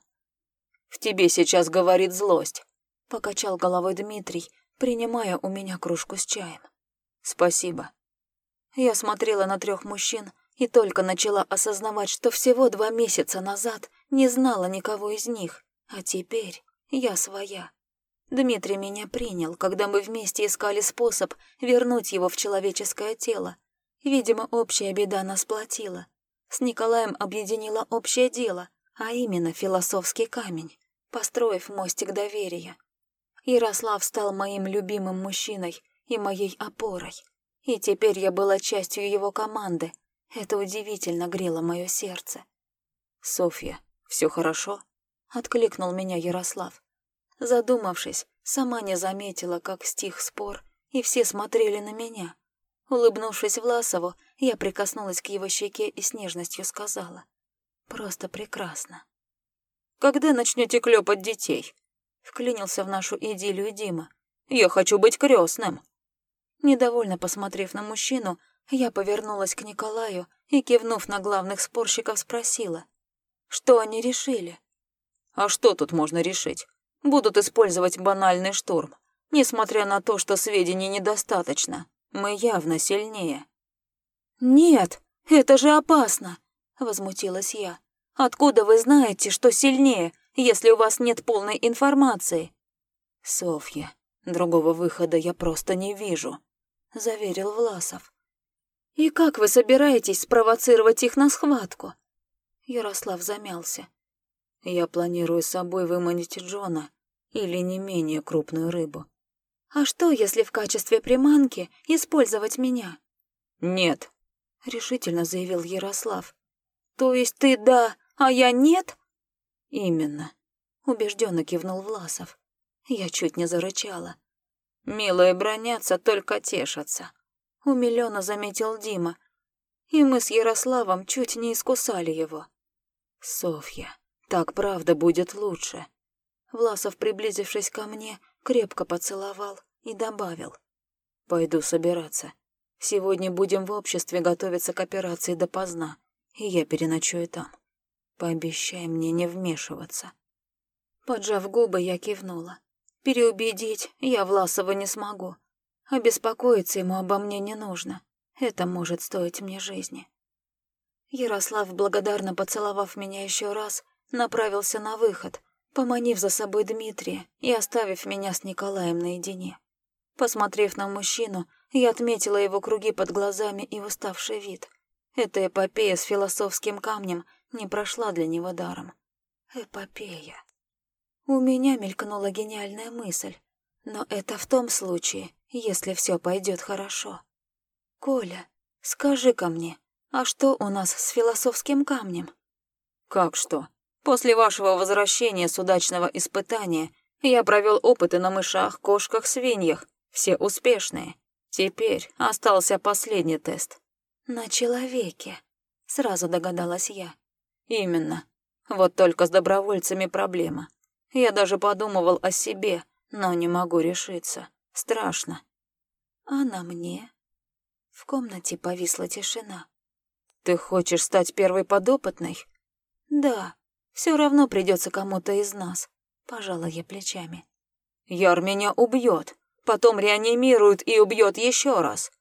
В тебе сейчас говорит злость. Покачал головой Дмитрий, принимая у меня кружку с чаем. Спасибо. Я смотрела на трех мужчин и только начала осознавать, что всего два месяца назад не знала никого из них, а теперь я своя. Дмитрий меня принял, когда мы вместе искали способ вернуть его в человеческое тело, Видимо, общая беда нас сплотила. С Николаем объединила общее дело, а именно философский камень, построив мостик доверия. Ярослав стал моим любимым мужчиной и моей опорой. И теперь я была частью его команды. Это удивительно грело мое сердце. «Софья, все хорошо?» — откликнул меня Ярослав. Задумавшись, сама не заметила, как стих спор, и все смотрели на меня. Улыбнувшись Власову, я прикоснулась к его щеке и с нежностью сказала. «Просто прекрасно». «Когда начнете клепать детей?» Вклинился в нашу идиллию Дима. «Я хочу быть крестным. Недовольно посмотрев на мужчину, я повернулась к Николаю и, кивнув на главных спорщиков, спросила. «Что они решили?» «А что тут можно решить? Будут использовать банальный штурм, несмотря на то, что сведений недостаточно. Мы явно сильнее». «Нет, это же опасно!» — возмутилась я. «Откуда вы знаете, что сильнее, если у вас нет полной информации?» «Софья, другого выхода я просто не вижу», — заверил Власов. «И как вы собираетесь спровоцировать их на схватку?» Ярослав замялся. «Я планирую с собой выманить Джона или не менее крупную рыбу. А что, если в качестве приманки использовать меня? Нет, решительно заявил Ярослав. То есть ты да, а я нет? Именно, убежденно кивнул Власов. Я чуть не зарычала. Милые бронятся, только тешатся. Умилённо заметил Дима. И мы с Ярославом чуть не искусали его. Софья, так правда будет лучше. Власов, приблизившись ко мне, крепко поцеловал и добавил. «Пойду собираться. Сегодня будем в обществе готовиться к операции допоздна, и я переночую там. Пообещай мне не вмешиваться». Поджав губы, я кивнула. Переубедить я Власова не смогу. А беспокоиться ему обо мне не нужно. Это может стоить мне жизни. Ярослав, благодарно поцеловав меня еще раз, направился на выход, поманив за собой Дмитрия и оставив меня с Николаем наедине. Посмотрев на мужчину, я отметила его круги под глазами и уставший вид. Эта эпопея с философским камнем не прошла для него даром. Эпопея. У меня мелькнула гениальная мысль. Но это в том случае, если все пойдет хорошо. «Коля, скажи ко мне, а что у нас с философским камнем?» «Как что?» После вашего возвращения с удачного испытания я провел опыты на мышах, кошках, свиньях. Все успешные. Теперь остался последний тест. На человеке, сразу догадалась я. Именно. Вот только с добровольцами проблема. Я даже подумывал о себе, но не могу решиться. Страшно. А на мне? В комнате повисла тишина. Ты хочешь стать первой подопытной? Да. Все равно придется кому-то из нас. Пожала я плечами. Яр меня убьет, потом реанимирует и убьет еще раз.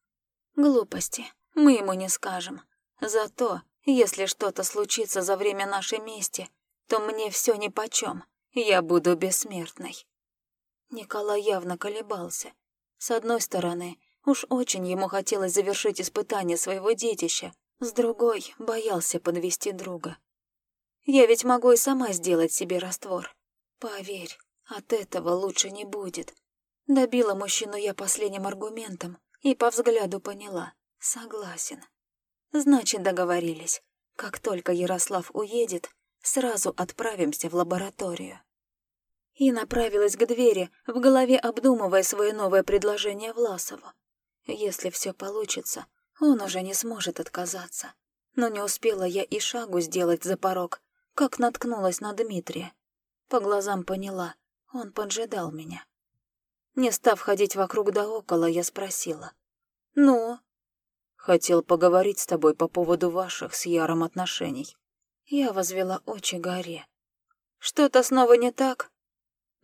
Глупости. Мы ему не скажем. Зато, если что-то случится за время нашей мести, то мне все нипочем. Я буду бессмертной. Николай явно колебался. С одной стороны, уж очень ему хотелось завершить испытание своего детища, с другой боялся подвести друга. Я ведь могу и сама сделать себе раствор. Поверь, от этого лучше не будет. Добила мужчину я последним аргументом и по взгляду поняла. Согласен. Значит, договорились. Как только Ярослав уедет, сразу отправимся в лабораторию. И направилась к двери, в голове обдумывая свое новое предложение Власову. Если все получится, он уже не сможет отказаться. Но не успела я и шагу сделать за порог, как наткнулась на Дмитрия. По глазам поняла, он поджидал меня. Не став ходить вокруг да около, я спросила. «Ну?» «Хотел поговорить с тобой по поводу ваших с Яром отношений». Я возвела очи горе. «Что-то снова не так?»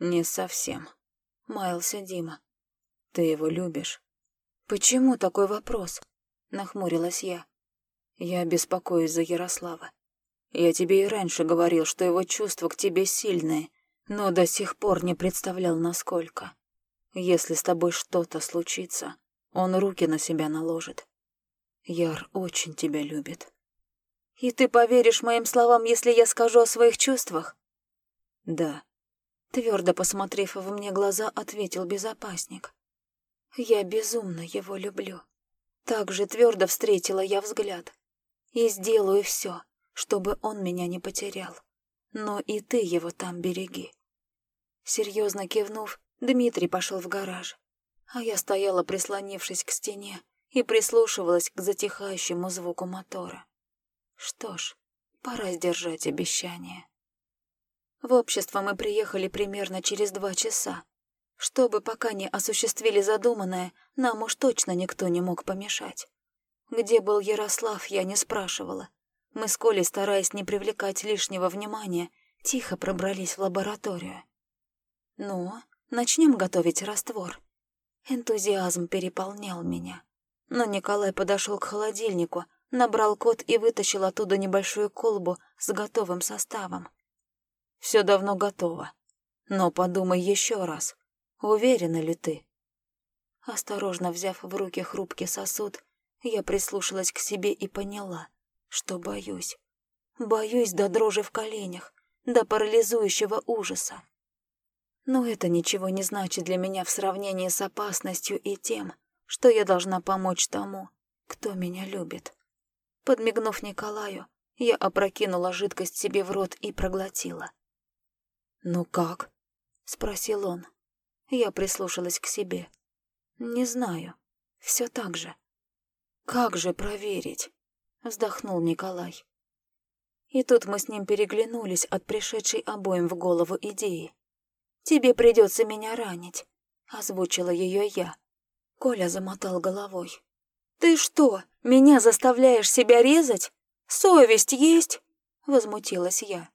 «Не совсем», — маялся Дима. «Ты его любишь?» «Почему такой вопрос?» — нахмурилась я. «Я беспокоюсь за Ярослава. Я тебе и раньше говорил, что его чувства к тебе сильные, но до сих пор не представлял, насколько. Если с тобой что-то случится, он руки на себя наложит. Яр очень тебя любит. И ты поверишь моим словам, если я скажу о своих чувствах? Да. Твердо посмотрев в мне глаза, ответил безопасник. Я безумно его люблю. Так же твердо встретила я взгляд. И сделаю все, чтобы он меня не потерял. Но и ты его там береги. Серьезно кивнув, Дмитрий пошел в гараж, а я стояла, прислонившись к стене, и прислушивалась к затихающему звуку мотора. Что ж, пора сдержать обещание. В общество мы приехали примерно через два часа. Чтобы пока не осуществили задуманное, нам уж точно никто не мог помешать. Где был Ярослав, я не спрашивала. Мы с Колей, стараясь не привлекать лишнего внимания, тихо пробрались в лабораторию. Ну, начнем готовить раствор. Энтузиазм переполнял меня. Но Николай подошел к холодильнику, набрал код и вытащил оттуда небольшую колбу с готовым составом. Все давно готово. Но подумай еще раз. Уверена ли ты? Осторожно взяв в руки хрупкий сосуд, я прислушалась к себе и поняла — что боюсь. Боюсь до дрожи в коленях, до парализующего ужаса. Но это ничего не значит для меня в сравнении с опасностью и тем, что я должна помочь тому, кто меня любит. Подмигнув Николаю, я опрокинула жидкость себе в рот и проглотила. «Ну как?» — спросил он. Я прислушалась к себе. «Не знаю. Все так же». «Как же проверить?» вздохнул Николай. И тут мы с ним переглянулись от пришедшей обоим в голову идеи. «Тебе придется меня ранить», — озвучила ее я. Коля замотал головой. «Ты что, меня заставляешь себя резать? Совесть есть?» — возмутилась я.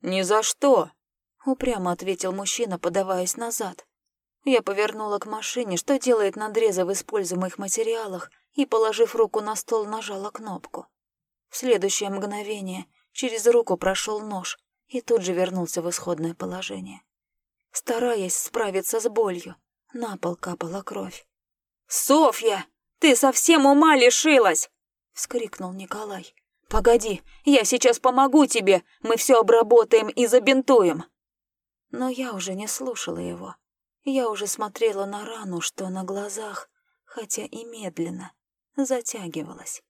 «Ни за что!» — упрямо ответил мужчина, подаваясь назад. Я повернула к машине, что делает надрезы в используемых материалах, и, положив руку на стол, нажала кнопку. В следующее мгновение через руку прошел нож и тут же вернулся в исходное положение. Стараясь справиться с болью, на пол капала кровь. «Софья, ты совсем ума лишилась!» — вскрикнул Николай. «Погоди, я сейчас помогу тебе, мы все обработаем и забинтуем!» Но я уже не слушала его. Я уже смотрела на рану, что на глазах, хотя и медленно, затягивалась.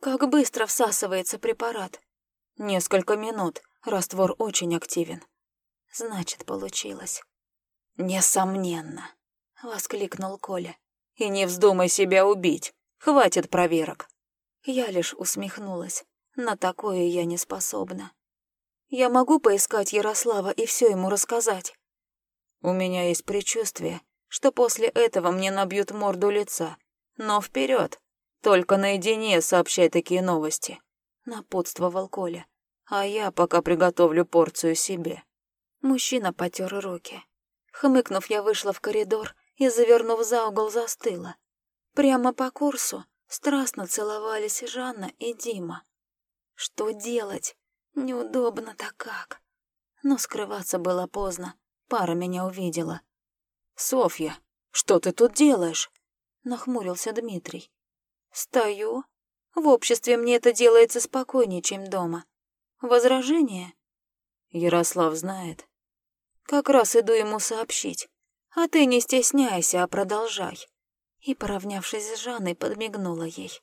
Как быстро всасывается препарат? Несколько минут, Раствор очень активен. Значит, получилось. «Несомненно», — воскликнул Коля. «И не вздумай себя убить. Хватит проверок». Я лишь усмехнулась. На такое я не способна. Я могу поискать Ярослава и все ему рассказать. У меня есть предчувствие, что после этого мне набьют морду лица. Но вперед, только наедине сообщай такие новости. Напутствовал Коля. А я пока приготовлю порцию себе. Мужчина потер руки. Хмыкнув, я вышла в коридор и, завернув за угол, застыла. Прямо по курсу страстно целовались Жанна и Дима. Что делать? Неудобно-то как. Но скрываться было поздно. Пара меня увидела. «Софья, что ты тут делаешь?» Нахмурился Дмитрий. «Стою. В обществе мне это делается спокойнее, чем дома. Возражение?» Ярослав знает. Как раз иду ему сообщить. А ты не стесняйся, а продолжай. И, поравнявшись с Жанной, подмигнула ей.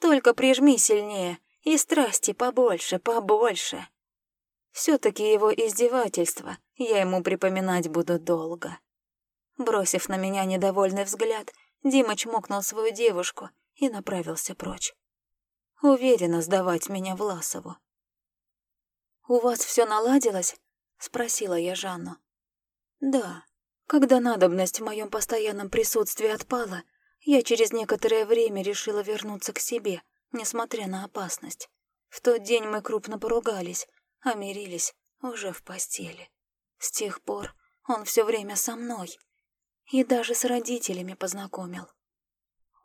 Только прижми сильнее, и страсти побольше, побольше. Все-таки его издевательство я ему припоминать буду долго. Бросив на меня недовольный взгляд, Дима чмокнул свою девушку и направился прочь. Уверенно сдавать меня Власову. «У вас все наладилось?» — спросила я Жанну. «Да. Когда надобность в моем постоянном присутствии отпала, я через некоторое время решила вернуться к себе — несмотря на опасность. В тот день мы крупно поругались, а мирились уже в постели. С тех пор он все время со мной и даже с родителями познакомил.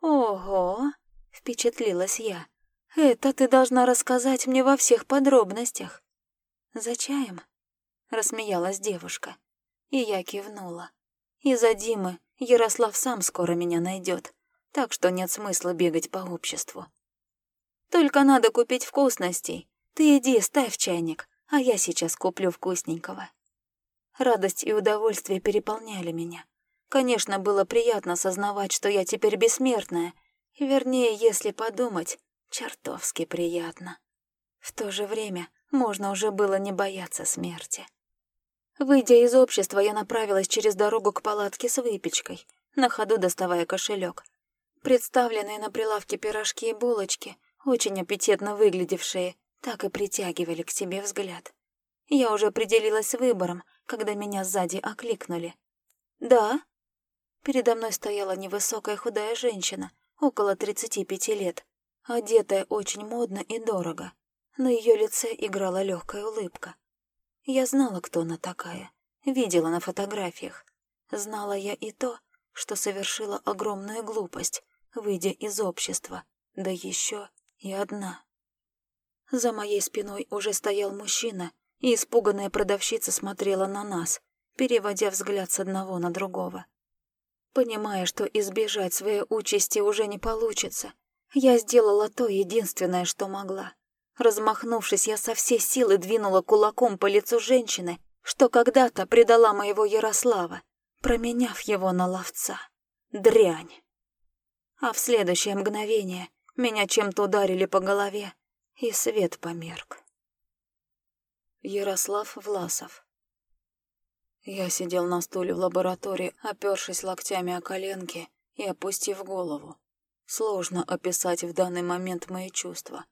«Ого!» — впечатлилась я. «Это ты должна рассказать мне во всех подробностях». «За чаем?» — рассмеялась девушка. И я кивнула. «Из-за Димы Ярослав сам скоро меня найдет, так что нет смысла бегать по обществу. Только надо купить вкусностей. Ты иди, ставь чайник, а я сейчас куплю вкусненького. Радость и удовольствие переполняли меня. Конечно, было приятно осознавать, что я теперь бессмертная. Вернее, если подумать, чертовски приятно. В то же время можно уже было не бояться смерти. Выйдя из общества, я направилась через дорогу к палатке с выпечкой, на ходу доставая кошелек. Представленные на прилавке пирожки и булочки очень аппетитно выглядевшие, так и притягивали к себе взгляд. Я уже определилась с выбором, когда меня сзади окликнули. «Да?» Передо мной стояла невысокая худая женщина, около 35 лет, одетая очень модно и дорого. На ее лице играла легкая улыбка. Я знала, кто она такая, видела на фотографиях. Знала я и то, что совершила огромную глупость, выйдя из общества, да еще и одна. За моей спиной уже стоял мужчина, и испуганная продавщица смотрела на нас, переводя взгляд с одного на другого. Понимая, что избежать своей участи уже не получится, я сделала то единственное, что могла. Размахнувшись, я со всей силы двинула кулаком по лицу женщины, что когда-то предала моего Ярослава, променяв его на ловца. Дрянь. А в следующее мгновение меня чем-то ударили по голове, и свет померк. Ярослав Власов Я сидел на стуле в лаборатории, опёршись локтями о коленки и опустив голову. Сложно описать в данный момент мои чувства.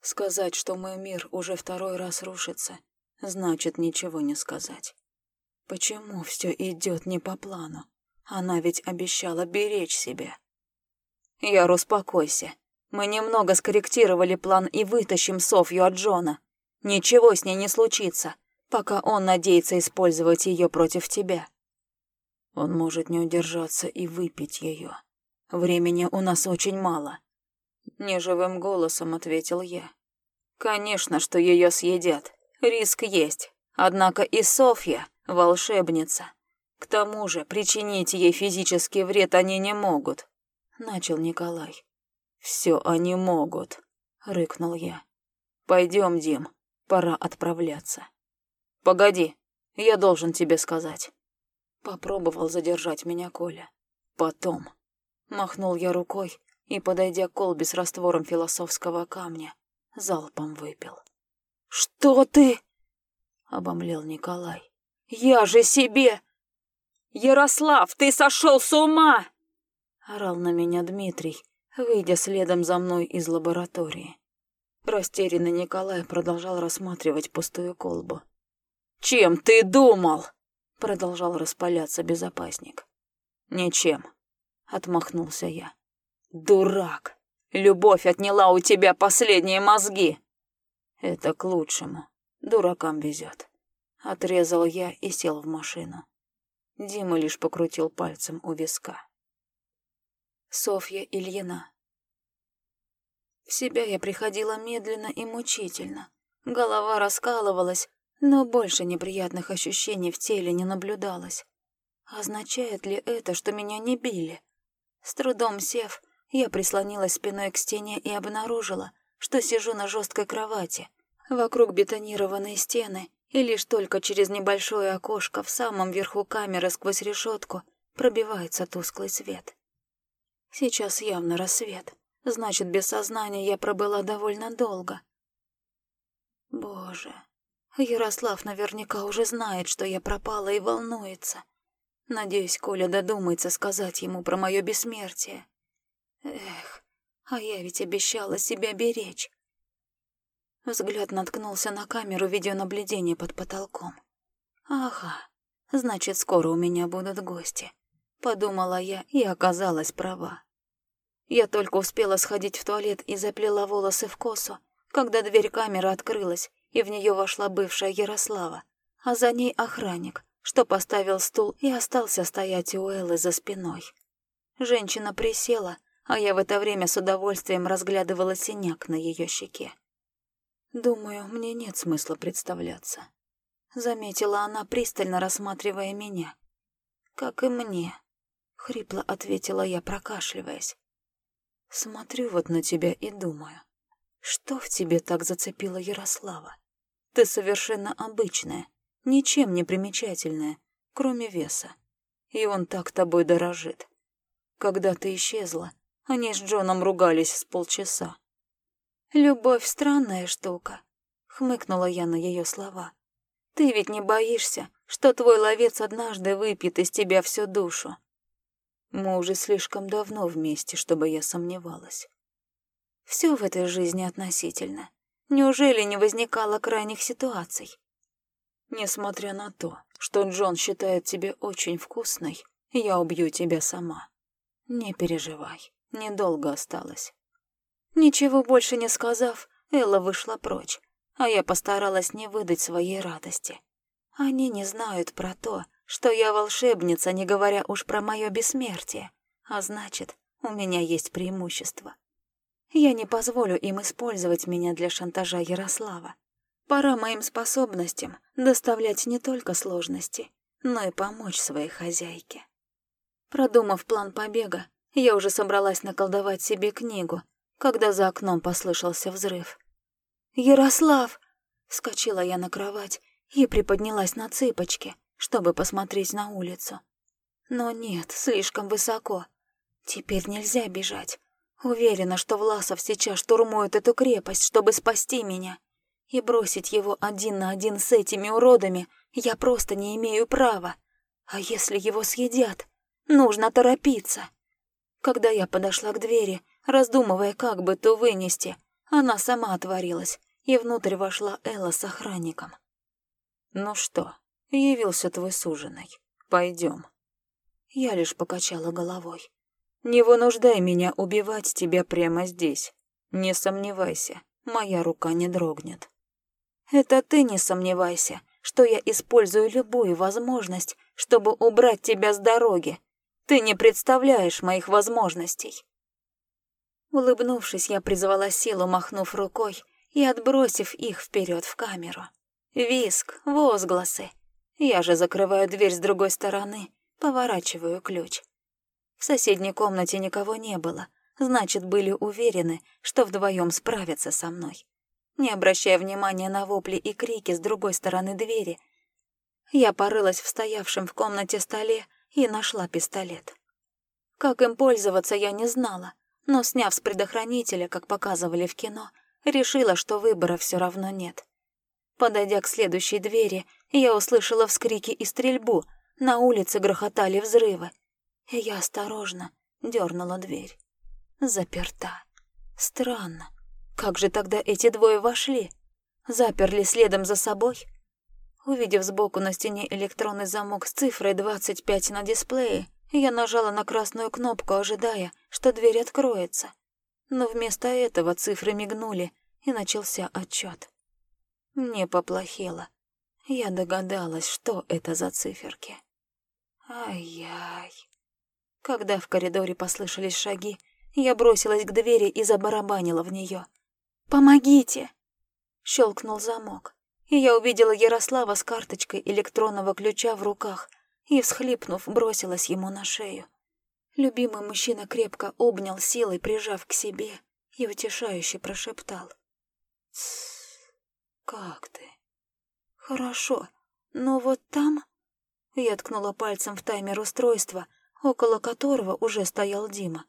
Сказать, что мой мир уже второй раз рушится, значит ничего не сказать. Почему все идет не по плану? Она ведь обещала беречь себя. Яр, успокойся. Мы немного скорректировали план и вытащим Софью от Джона. Ничего с ней не случится, пока он надеется использовать ее против тебя. Он может не удержаться и выпить ее. Времени у нас очень мало. Неживым голосом ответил я. Конечно, что ее съедят. Риск есть. Однако и Софья — волшебница. К тому же причинить ей физический вред они не могут. Начал Николай. «Все они могут», — рыкнул я. «Пойдем, Дим, пора отправляться». «Погоди, я должен тебе сказать». Попробовал задержать меня Коля. «Потом». Махнул я рукой и, подойдя к колбе с раствором философского камня, залпом выпил. «Что ты?» обомлел Николай. «Я же себе...» «Ярослав, ты сошел с ума!» Орал на меня Дмитрий, выйдя следом за мной из лаборатории. Растерянный Николай продолжал рассматривать пустую колбу. «Чем ты думал?» Продолжал распаляться безопасник. «Ничем», — отмахнулся я. «Дурак! Любовь отняла у тебя последние мозги!» «Это к лучшему. Дуракам везет». Отрезал я и сел в машину. Дима лишь покрутил пальцем у виска. Софья Ильина. В себя я приходила медленно и мучительно. Голова раскалывалась, но больше неприятных ощущений в теле не наблюдалось. Означает ли это, что меня не били? С трудом сев, я прислонилась спиной к стене и обнаружила, что сижу на жесткой кровати. Вокруг бетонированные стены, и лишь только через небольшое окошко в самом верху камеры сквозь решетку пробивается тусклый свет. Сейчас явно рассвет, значит, без сознания я пробыла довольно долго. Боже, Ярослав наверняка уже знает, что я пропала и волнуется. Надеюсь, Коля додумается сказать ему про мое бессмертие. Эх, а я ведь обещала себя беречь. Взгляд наткнулся на камеру видеонаблюдения под потолком. «Ага, значит, скоро у меня будут гости», — подумала я и оказалась права. Я только успела сходить в туалет и заплела волосы в косу, когда дверь камеры открылась, и в нее вошла бывшая Ярослава, а за ней охранник, что поставил стул и остался стоять у Эллы за спиной. Женщина присела, а я в это время с удовольствием разглядывала синяк на ее щеке. Думаю, мне нет смысла представляться. Заметила она, пристально рассматривая меня. Как и мне. Хрипло ответила я, прокашливаясь. Смотрю вот на тебя и думаю. Что в тебе так зацепило Ярослава? Ты совершенно обычная, ничем не примечательная, кроме веса. И он так тобой дорожит. Когда ты исчезла, они с Джоном ругались с полчаса. «Любовь — странная штука», — хмыкнула я на ее слова. «Ты ведь не боишься, что твой ловец однажды выпьет из тебя всю душу?» Мы уже слишком давно вместе, чтобы я сомневалась. Все в этой жизни относительно. Неужели не возникало крайних ситуаций? Несмотря на то, что Джон считает тебя очень вкусной, я убью тебя сама. Не переживай, недолго осталось. Ничего больше не сказав, Элла вышла прочь, а я постаралась не выдать своей радости. Они не знают про то, что я волшебница, не говоря уж про мое бессмертие, а значит, у меня есть преимущество. Я не позволю им использовать меня для шантажа Ярослава. Пора моим способностям доставлять не только сложности, но и помочь своей хозяйке. Продумав план побега, я уже собралась наколдовать себе книгу, когда за окном послышался взрыв. «Ярослав!» — вскочила я на кровать и приподнялась на цыпочки, чтобы посмотреть на улицу. Но нет, слишком высоко. Теперь нельзя бежать. Уверена, что Власов сейчас штурмует эту крепость, чтобы спасти меня. И бросить его один на один с этими уродами я просто не имею права. А если его съедят? Нужно торопиться. Когда я подошла к двери, раздумывая, как бы то вынести. Она сама отворилась, и внутрь вошла Элла с охранником. «Ну что, явился твой суженый. Пойдем». Я лишь покачала головой. «Не вынуждай меня убивать тебя прямо здесь. Не сомневайся, моя рука не дрогнет». «Это ты не сомневайся, что я использую любую возможность, чтобы убрать тебя с дороги. Ты не представляешь моих возможностей». Улыбнувшись, я призвала силу, махнув рукой и отбросив их вперед в камеру. Виск, возгласы. Я же закрываю дверь с другой стороны, поворачиваю ключ. В соседней комнате никого не было, значит, были уверены, что вдвоем справятся со мной. Не обращая внимания на вопли и крики с другой стороны двери, я порылась в стоявшем в комнате столе и нашла пистолет. Как им пользоваться, я не знала, но, сняв с предохранителя, как показывали в кино, решила, что выбора все равно нет. Подойдя к следующей двери, я услышала вскрики и стрельбу. На улице грохотали взрывы. Я осторожно дернула дверь. Заперта. Странно. Как же тогда эти двое вошли? Заперли следом за собой? Увидев сбоку на стене электронный замок с цифрой 25 на дисплее, я нажала на красную кнопку, ожидая, что дверь откроется. Но вместо этого цифры мигнули, и начался отчет. Мне поплохело. Я догадалась, что это за циферки. Ай-яй. Когда в коридоре послышались шаги, я бросилась к двери и забарабанила в нее. «Помогите!» Щелкнул замок, и я увидела Ярослава с карточкой электронного ключа в руках и, всхлипнув, бросилась ему на шею. Любимый мужчина крепко обнял силой, прижав к себе, и утешающе прошептал. «Как ты?» «Хорошо, но вот там...» Я ткнула пальцем в таймер устройства, около которого уже стоял Дима.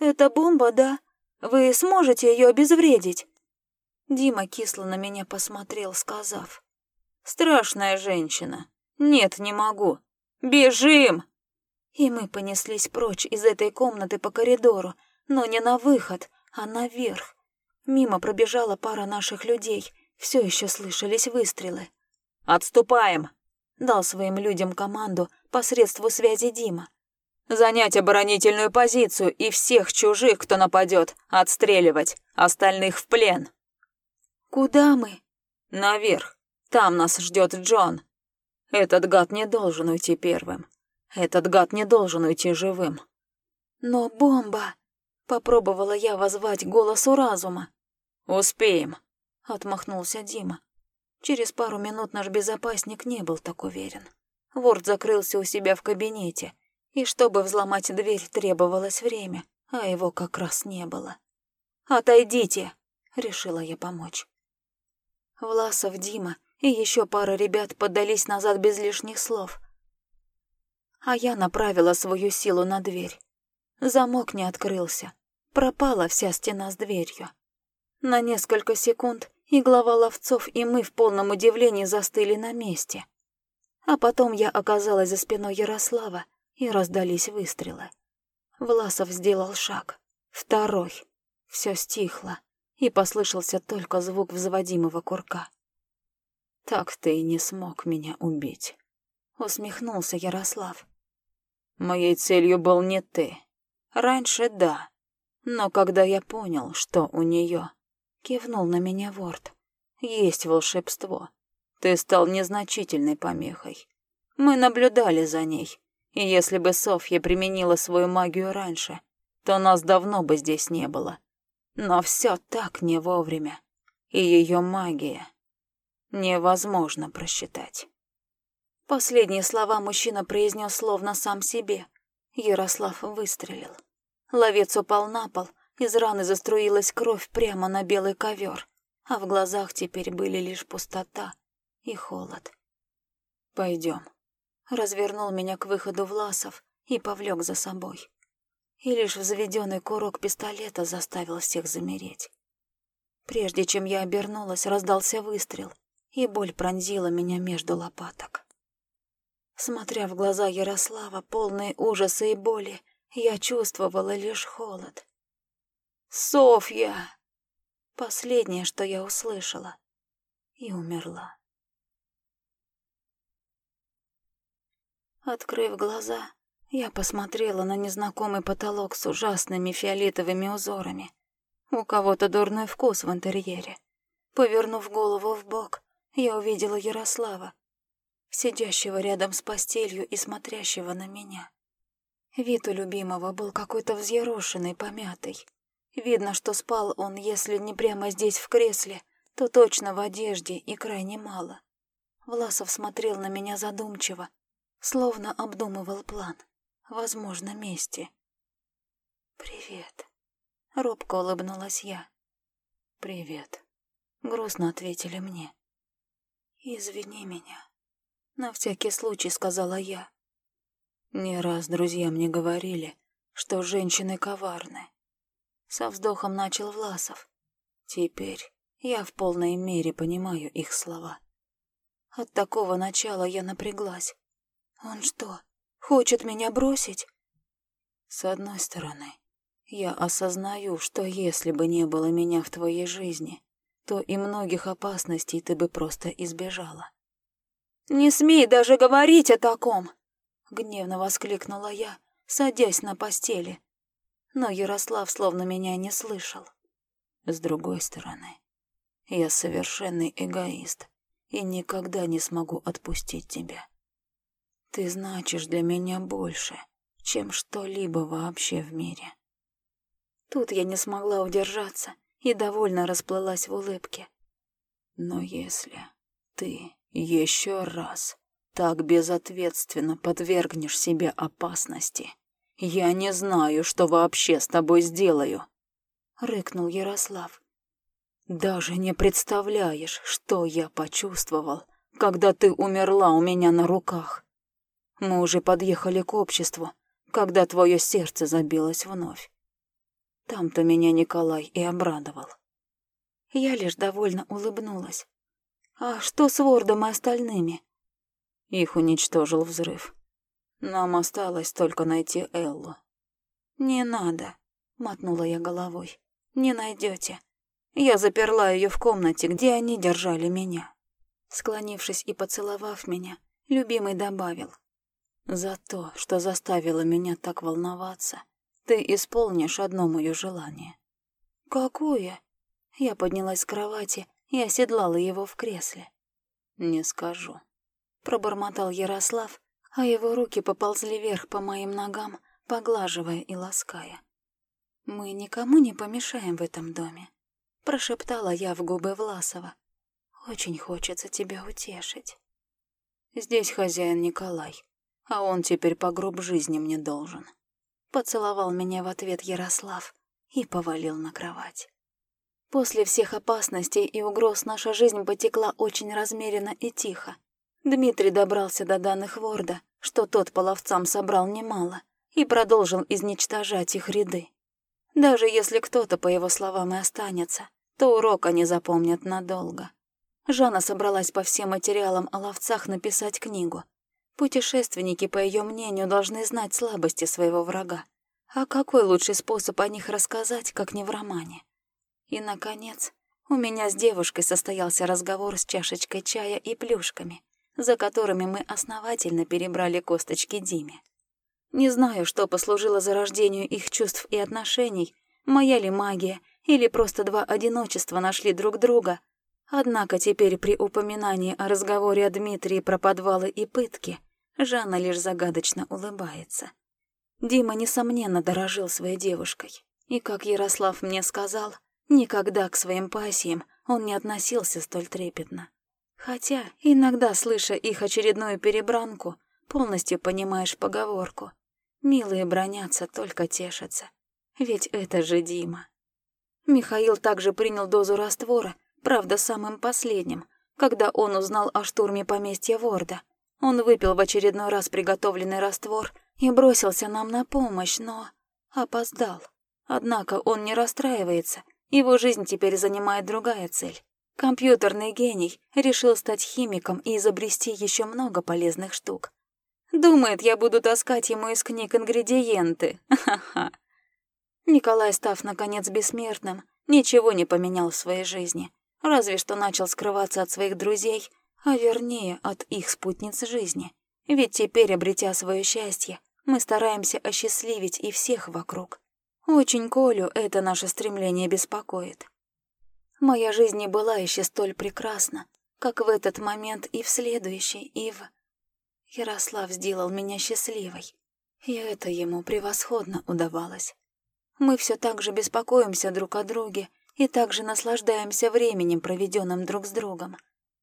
«Это бомба, да? Вы сможете ее обезвредить?» Дима кисло на меня посмотрел, сказав. «Страшная женщина. Нет, не могу. Бежим!» И мы понеслись прочь из этой комнаты по коридору, но не на выход, а наверх. Мимо пробежала пара наших людей, все еще слышались выстрелы. «Отступаем!» — дал своим людям команду посредству связи Дима. «Занять оборонительную позицию и всех чужих, кто нападет, отстреливать, остальных в плен!» «Куда мы?» «Наверх. Там нас ждет Джон. Этот гад не должен уйти первым. Этот гад не должен уйти живым». «Но бомба...» — попробовала я возвать голосу разума. «Успеем», — отмахнулся Дима. Через пару минут наш безопасник не был так уверен. Ворд закрылся у себя в кабинете, и чтобы взломать дверь, требовалось время, а его как раз не было. «Отойдите!» — решила я помочь. Власов, Дима и еще пара ребят поддались назад без лишних слов. А я направила свою силу на дверь. Замок не открылся. Пропала вся стена с дверью. На несколько секунд и глава ловцов, и мы в полном удивлении застыли на месте. А потом я оказалась за спиной Ярослава, и раздались выстрелы. Власов сделал шаг. Второй. Все стихло и послышался только звук взводимого курка. «Так ты и не смог меня убить», — усмехнулся Ярослав. «Моей целью был не ты. Раньше да, но когда я понял, что у нее, кивнул на меня Ворд, есть волшебство. Ты стал незначительной помехой. Мы наблюдали за ней, и если бы Софья применила свою магию раньше, то нас давно бы здесь не было. Но все так не вовремя. И ее магия невозможно просчитать. Последние слова мужчина произнес словно сам себе. Ярослав выстрелил. Ловец упал на пол, из раны заструилась кровь прямо на белый ковер, а в глазах теперь были лишь пустота и холод. Пойдем. Развернул меня к выходу Власов и повлек за собой и лишь взведенный курок пистолета заставил всех замереть. Прежде чем я обернулась, раздался выстрел, и боль пронзила меня между лопаток. Смотря в глаза Ярослава, полные ужаса и боли, я чувствовала лишь холод. «Софья!» Последнее, что я услышала, и умерла. Открыв глаза, я посмотрела на незнакомый потолок с ужасными фиолетовыми узорами. У кого-то дурной вкус в интерьере. Повернув голову в бок, я увидела Ярослава, сидящего рядом с постелью и смотрящего на меня. Вид у любимого был какой-то взъерошенный, помятый. Видно, что спал он, если не прямо здесь в кресле, то точно в одежде и крайне мало. Власов смотрел на меня задумчиво, словно обдумывал план возможно, мести. «Привет», — робко улыбнулась я. «Привет», — грустно ответили мне. «Извини меня», — на всякий случай сказала я. Не раз друзья мне говорили, что женщины коварны. Со вздохом начал Власов. Теперь я в полной мере понимаю их слова. От такого начала я напряглась. Он что, хочет меня бросить? С одной стороны, я осознаю, что если бы не было меня в твоей жизни, то и многих опасностей ты бы просто избежала. «Не смей даже говорить о таком!» — гневно воскликнула я, садясь на постели. Но Ярослав словно меня не слышал. С другой стороны, я совершенный эгоист и никогда не смогу отпустить тебя. Ты значишь для меня больше, чем что-либо вообще в мире. Тут я не смогла удержаться и довольно расплылась в улыбке. Но если ты еще раз так безответственно подвергнешь себе опасности, я не знаю, что вообще с тобой сделаю, — рыкнул Ярослав. Даже не представляешь, что я почувствовал, когда ты умерла у меня на руках. Мы уже подъехали к обществу, когда твое сердце забилось вновь. Там-то меня Николай и обрадовал. Я лишь довольно улыбнулась. А что с Вордом и остальными? Их уничтожил взрыв. Нам осталось только найти Эллу. Не надо, мотнула я головой. Не найдете. Я заперла ее в комнате, где они держали меня. Склонившись и поцеловав меня, любимый добавил. «За то, что заставила меня так волноваться, ты исполнишь одно мое желание». «Какое?» Я поднялась с кровати и оседлала его в кресле. «Не скажу», — пробормотал Ярослав, а его руки поползли вверх по моим ногам, поглаживая и лаская. «Мы никому не помешаем в этом доме прошептала я в губы Власова. Очень хочется тебя утешить. Здесь хозяин Николай, а он теперь по гроб жизни мне должен. Поцеловал меня в ответ Ярослав и повалил на кровать. После всех опасностей и угроз наша жизнь потекла очень размеренно и тихо. Дмитрий добрался до данных Ворда, что тот по ловцам собрал немало, и продолжил изничтожать их ряды. Даже если кто-то, по его словам, и останется, то урок они запомнят надолго. Жанна собралась по всем материалам о ловцах написать книгу. Путешественники, по ее мнению, должны знать слабости своего врага. А какой лучший способ о них рассказать, как не в романе? И, наконец, у меня с девушкой состоялся разговор с чашечкой чая и плюшками, за которыми мы основательно перебрали косточки Диме. Не знаю, что послужило зарождению их чувств и отношений, моя ли магия или просто два одиночества нашли друг друга. Однако теперь при упоминании о разговоре о Дмитрии про подвалы и пытки Жанна лишь загадочно улыбается. Дима, несомненно, дорожил своей девушкой. И, как Ярослав мне сказал, никогда к своим пассиям он не относился столь трепетно. Хотя, иногда, слыша их очередную перебранку, полностью понимаешь поговорку. Милые бронятся, только тешатся. Ведь это же Дима. Михаил также принял дозу раствора, правда, самым последним, когда он узнал о штурме поместья Ворда. Он выпил в очередной раз приготовленный раствор и бросился нам на помощь, но опоздал. Однако он не расстраивается, его жизнь теперь занимает другая цель. Компьютерный гений решил стать химиком и изобрести еще много полезных штук. Думает, я буду таскать ему из книг ингредиенты. [laughs] Ха-ха. Николай, став, наконец, бессмертным, ничего не поменял в своей жизни, разве что начал скрываться от своих друзей, а вернее, от их спутниц жизни. Ведь теперь, обретя свое счастье, мы стараемся осчастливить и всех вокруг. Очень Колю это наше стремление беспокоит. Моя жизнь не была еще столь прекрасна, как в этот момент и в следующий, и в... Ярослав сделал меня счастливой, и это ему превосходно удавалось. Мы все так же беспокоимся друг о друге и также наслаждаемся временем, проведенным друг с другом.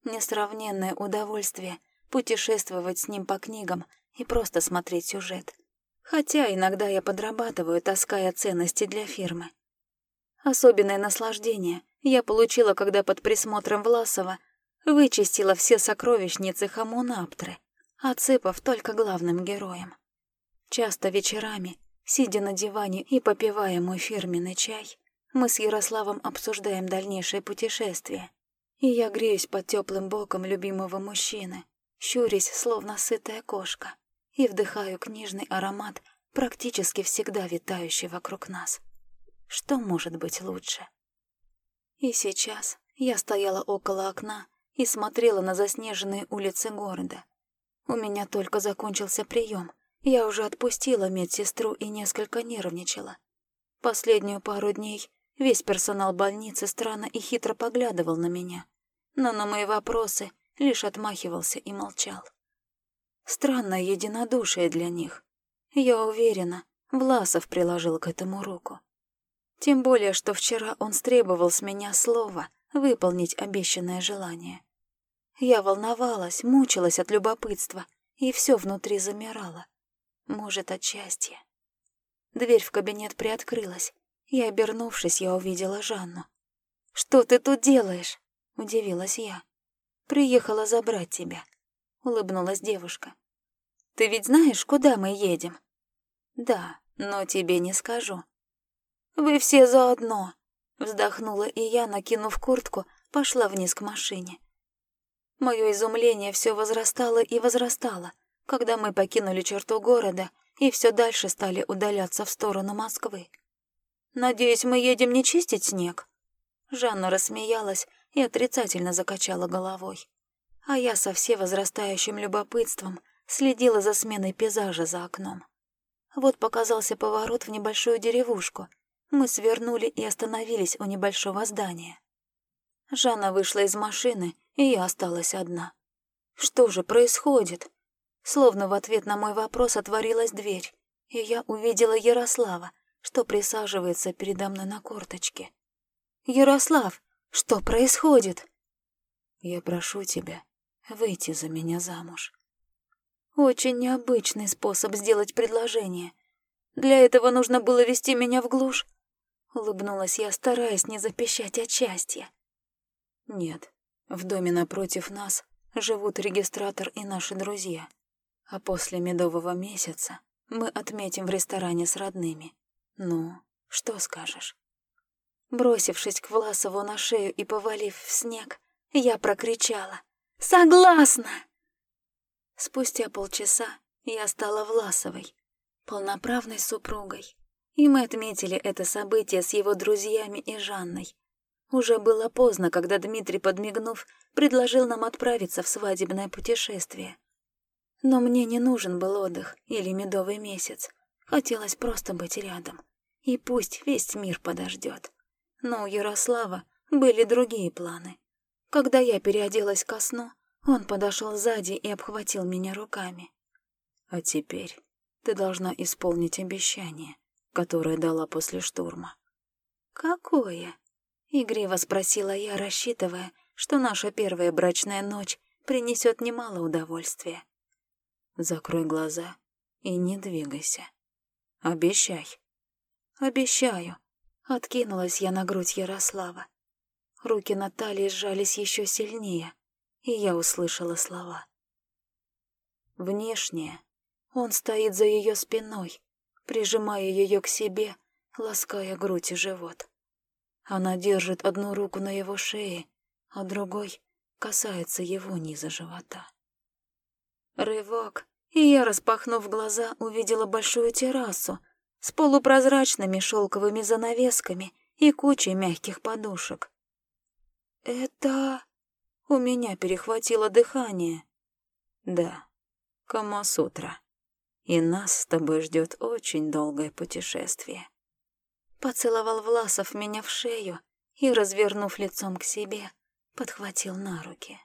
Несравненное удовольствие путешествовать с ним по книгам и просто смотреть сюжет. Хотя иногда я подрабатываю, таская ценности для фирмы. Особенное наслаждение я получила, когда под присмотром Власова вычистила все сокровищницы Хамунаптры, отсыпав только главным героям. Часто вечерами Сидя на диване и попивая мой фирменный чай, мы с Ярославом обсуждаем дальнейшее путешествие. и я греюсь под теплым боком любимого мужчины, щурясь, словно сытая кошка, и вдыхаю книжный аромат, практически всегда витающий вокруг нас. Что может быть лучше? И сейчас я стояла около окна и смотрела на заснеженные улицы города. У меня только закончился прием. Я уже отпустила медсестру и несколько нервничала. Последнюю пару дней весь персонал больницы странно и хитро поглядывал на меня но на мои вопросы лишь отмахивался и молчал. Странное единодушие для них. Я уверена, Власов приложил к этому руку. Тем более, что вчера он стребовал с меня слова выполнить обещанное желание. Я волновалась, мучилась от любопытства, и все внутри замирало. Может, от счастья. Дверь в кабинет приоткрылась, и, обернувшись, я увидела Жанну. «Что ты тут делаешь?» — удивилась я. «Приехала забрать тебя», — улыбнулась девушка. «Ты ведь знаешь, куда мы едем?» «Да, но тебе не скажу». «Вы все заодно», — вздохнула и я, накинув куртку, пошла вниз к машине. Мое изумление все возрастало и возрастало, когда мы покинули черту города и все дальше стали удаляться в сторону Москвы. «Надеюсь, мы едем не чистить снег?» Жанна рассмеялась, и отрицательно закачала головой. А я со все возрастающим любопытством следила за сменой пейзажа за окном. Вот показался поворот в небольшую деревушку. Мы свернули и остановились у небольшого здания. Жанна вышла из машины, и я осталась одна. Что же происходит? Словно в ответ на мой вопрос отворилась дверь, и я увидела Ярослава, что присаживается передо мной на корточке. «Ярослав, что происходит? Я прошу тебя выйти за меня замуж. Очень необычный способ сделать предложение. Для этого нужно было вести меня в глушь. Улыбнулась я, стараясь не запищать от счастья. Нет, в доме напротив нас живут регистратор и наши друзья. А после медового месяца мы отметим в ресторане с родными. Ну, что скажешь? Бросившись к Власову на шею и повалив в снег, я прокричала «Согласна!». Спустя полчаса я стала Власовой, полноправной супругой, и мы отметили это событие с его друзьями и Жанной. Уже было поздно, когда Дмитрий, подмигнув, предложил нам отправиться в свадебное путешествие. Но мне не нужен был отдых или медовый месяц. Хотелось просто быть рядом. И пусть весь мир подождет. Но у Ярослава были другие планы. Когда я переоделась ко сну, он подошел сзади и обхватил меня руками. «А теперь ты должна исполнить обещание, которое дала после штурма». «Какое?» — игриво спросила я, рассчитывая, что наша первая брачная ночь принесет немало удовольствия. «Закрой глаза и не двигайся. Обещай». «Обещаю», Откинулась я на грудь Ярослава. Руки Натальи сжались еще сильнее, и я услышала слова. Внешне он стоит за ее спиной, прижимая ее к себе, лаская грудь и живот. Она держит одну руку на его шее, а другой касается его низа живота. Рывок, и я, распахнув глаза, увидела большую террасу, с полупрозрачными шелковыми занавесками и кучей мягких подушек. «Это...» У меня перехватило дыхание. «Да, Камасутра. И нас с тобой ждет очень долгое путешествие». Поцеловал Власов меня в шею и, развернув лицом к себе, подхватил на руки.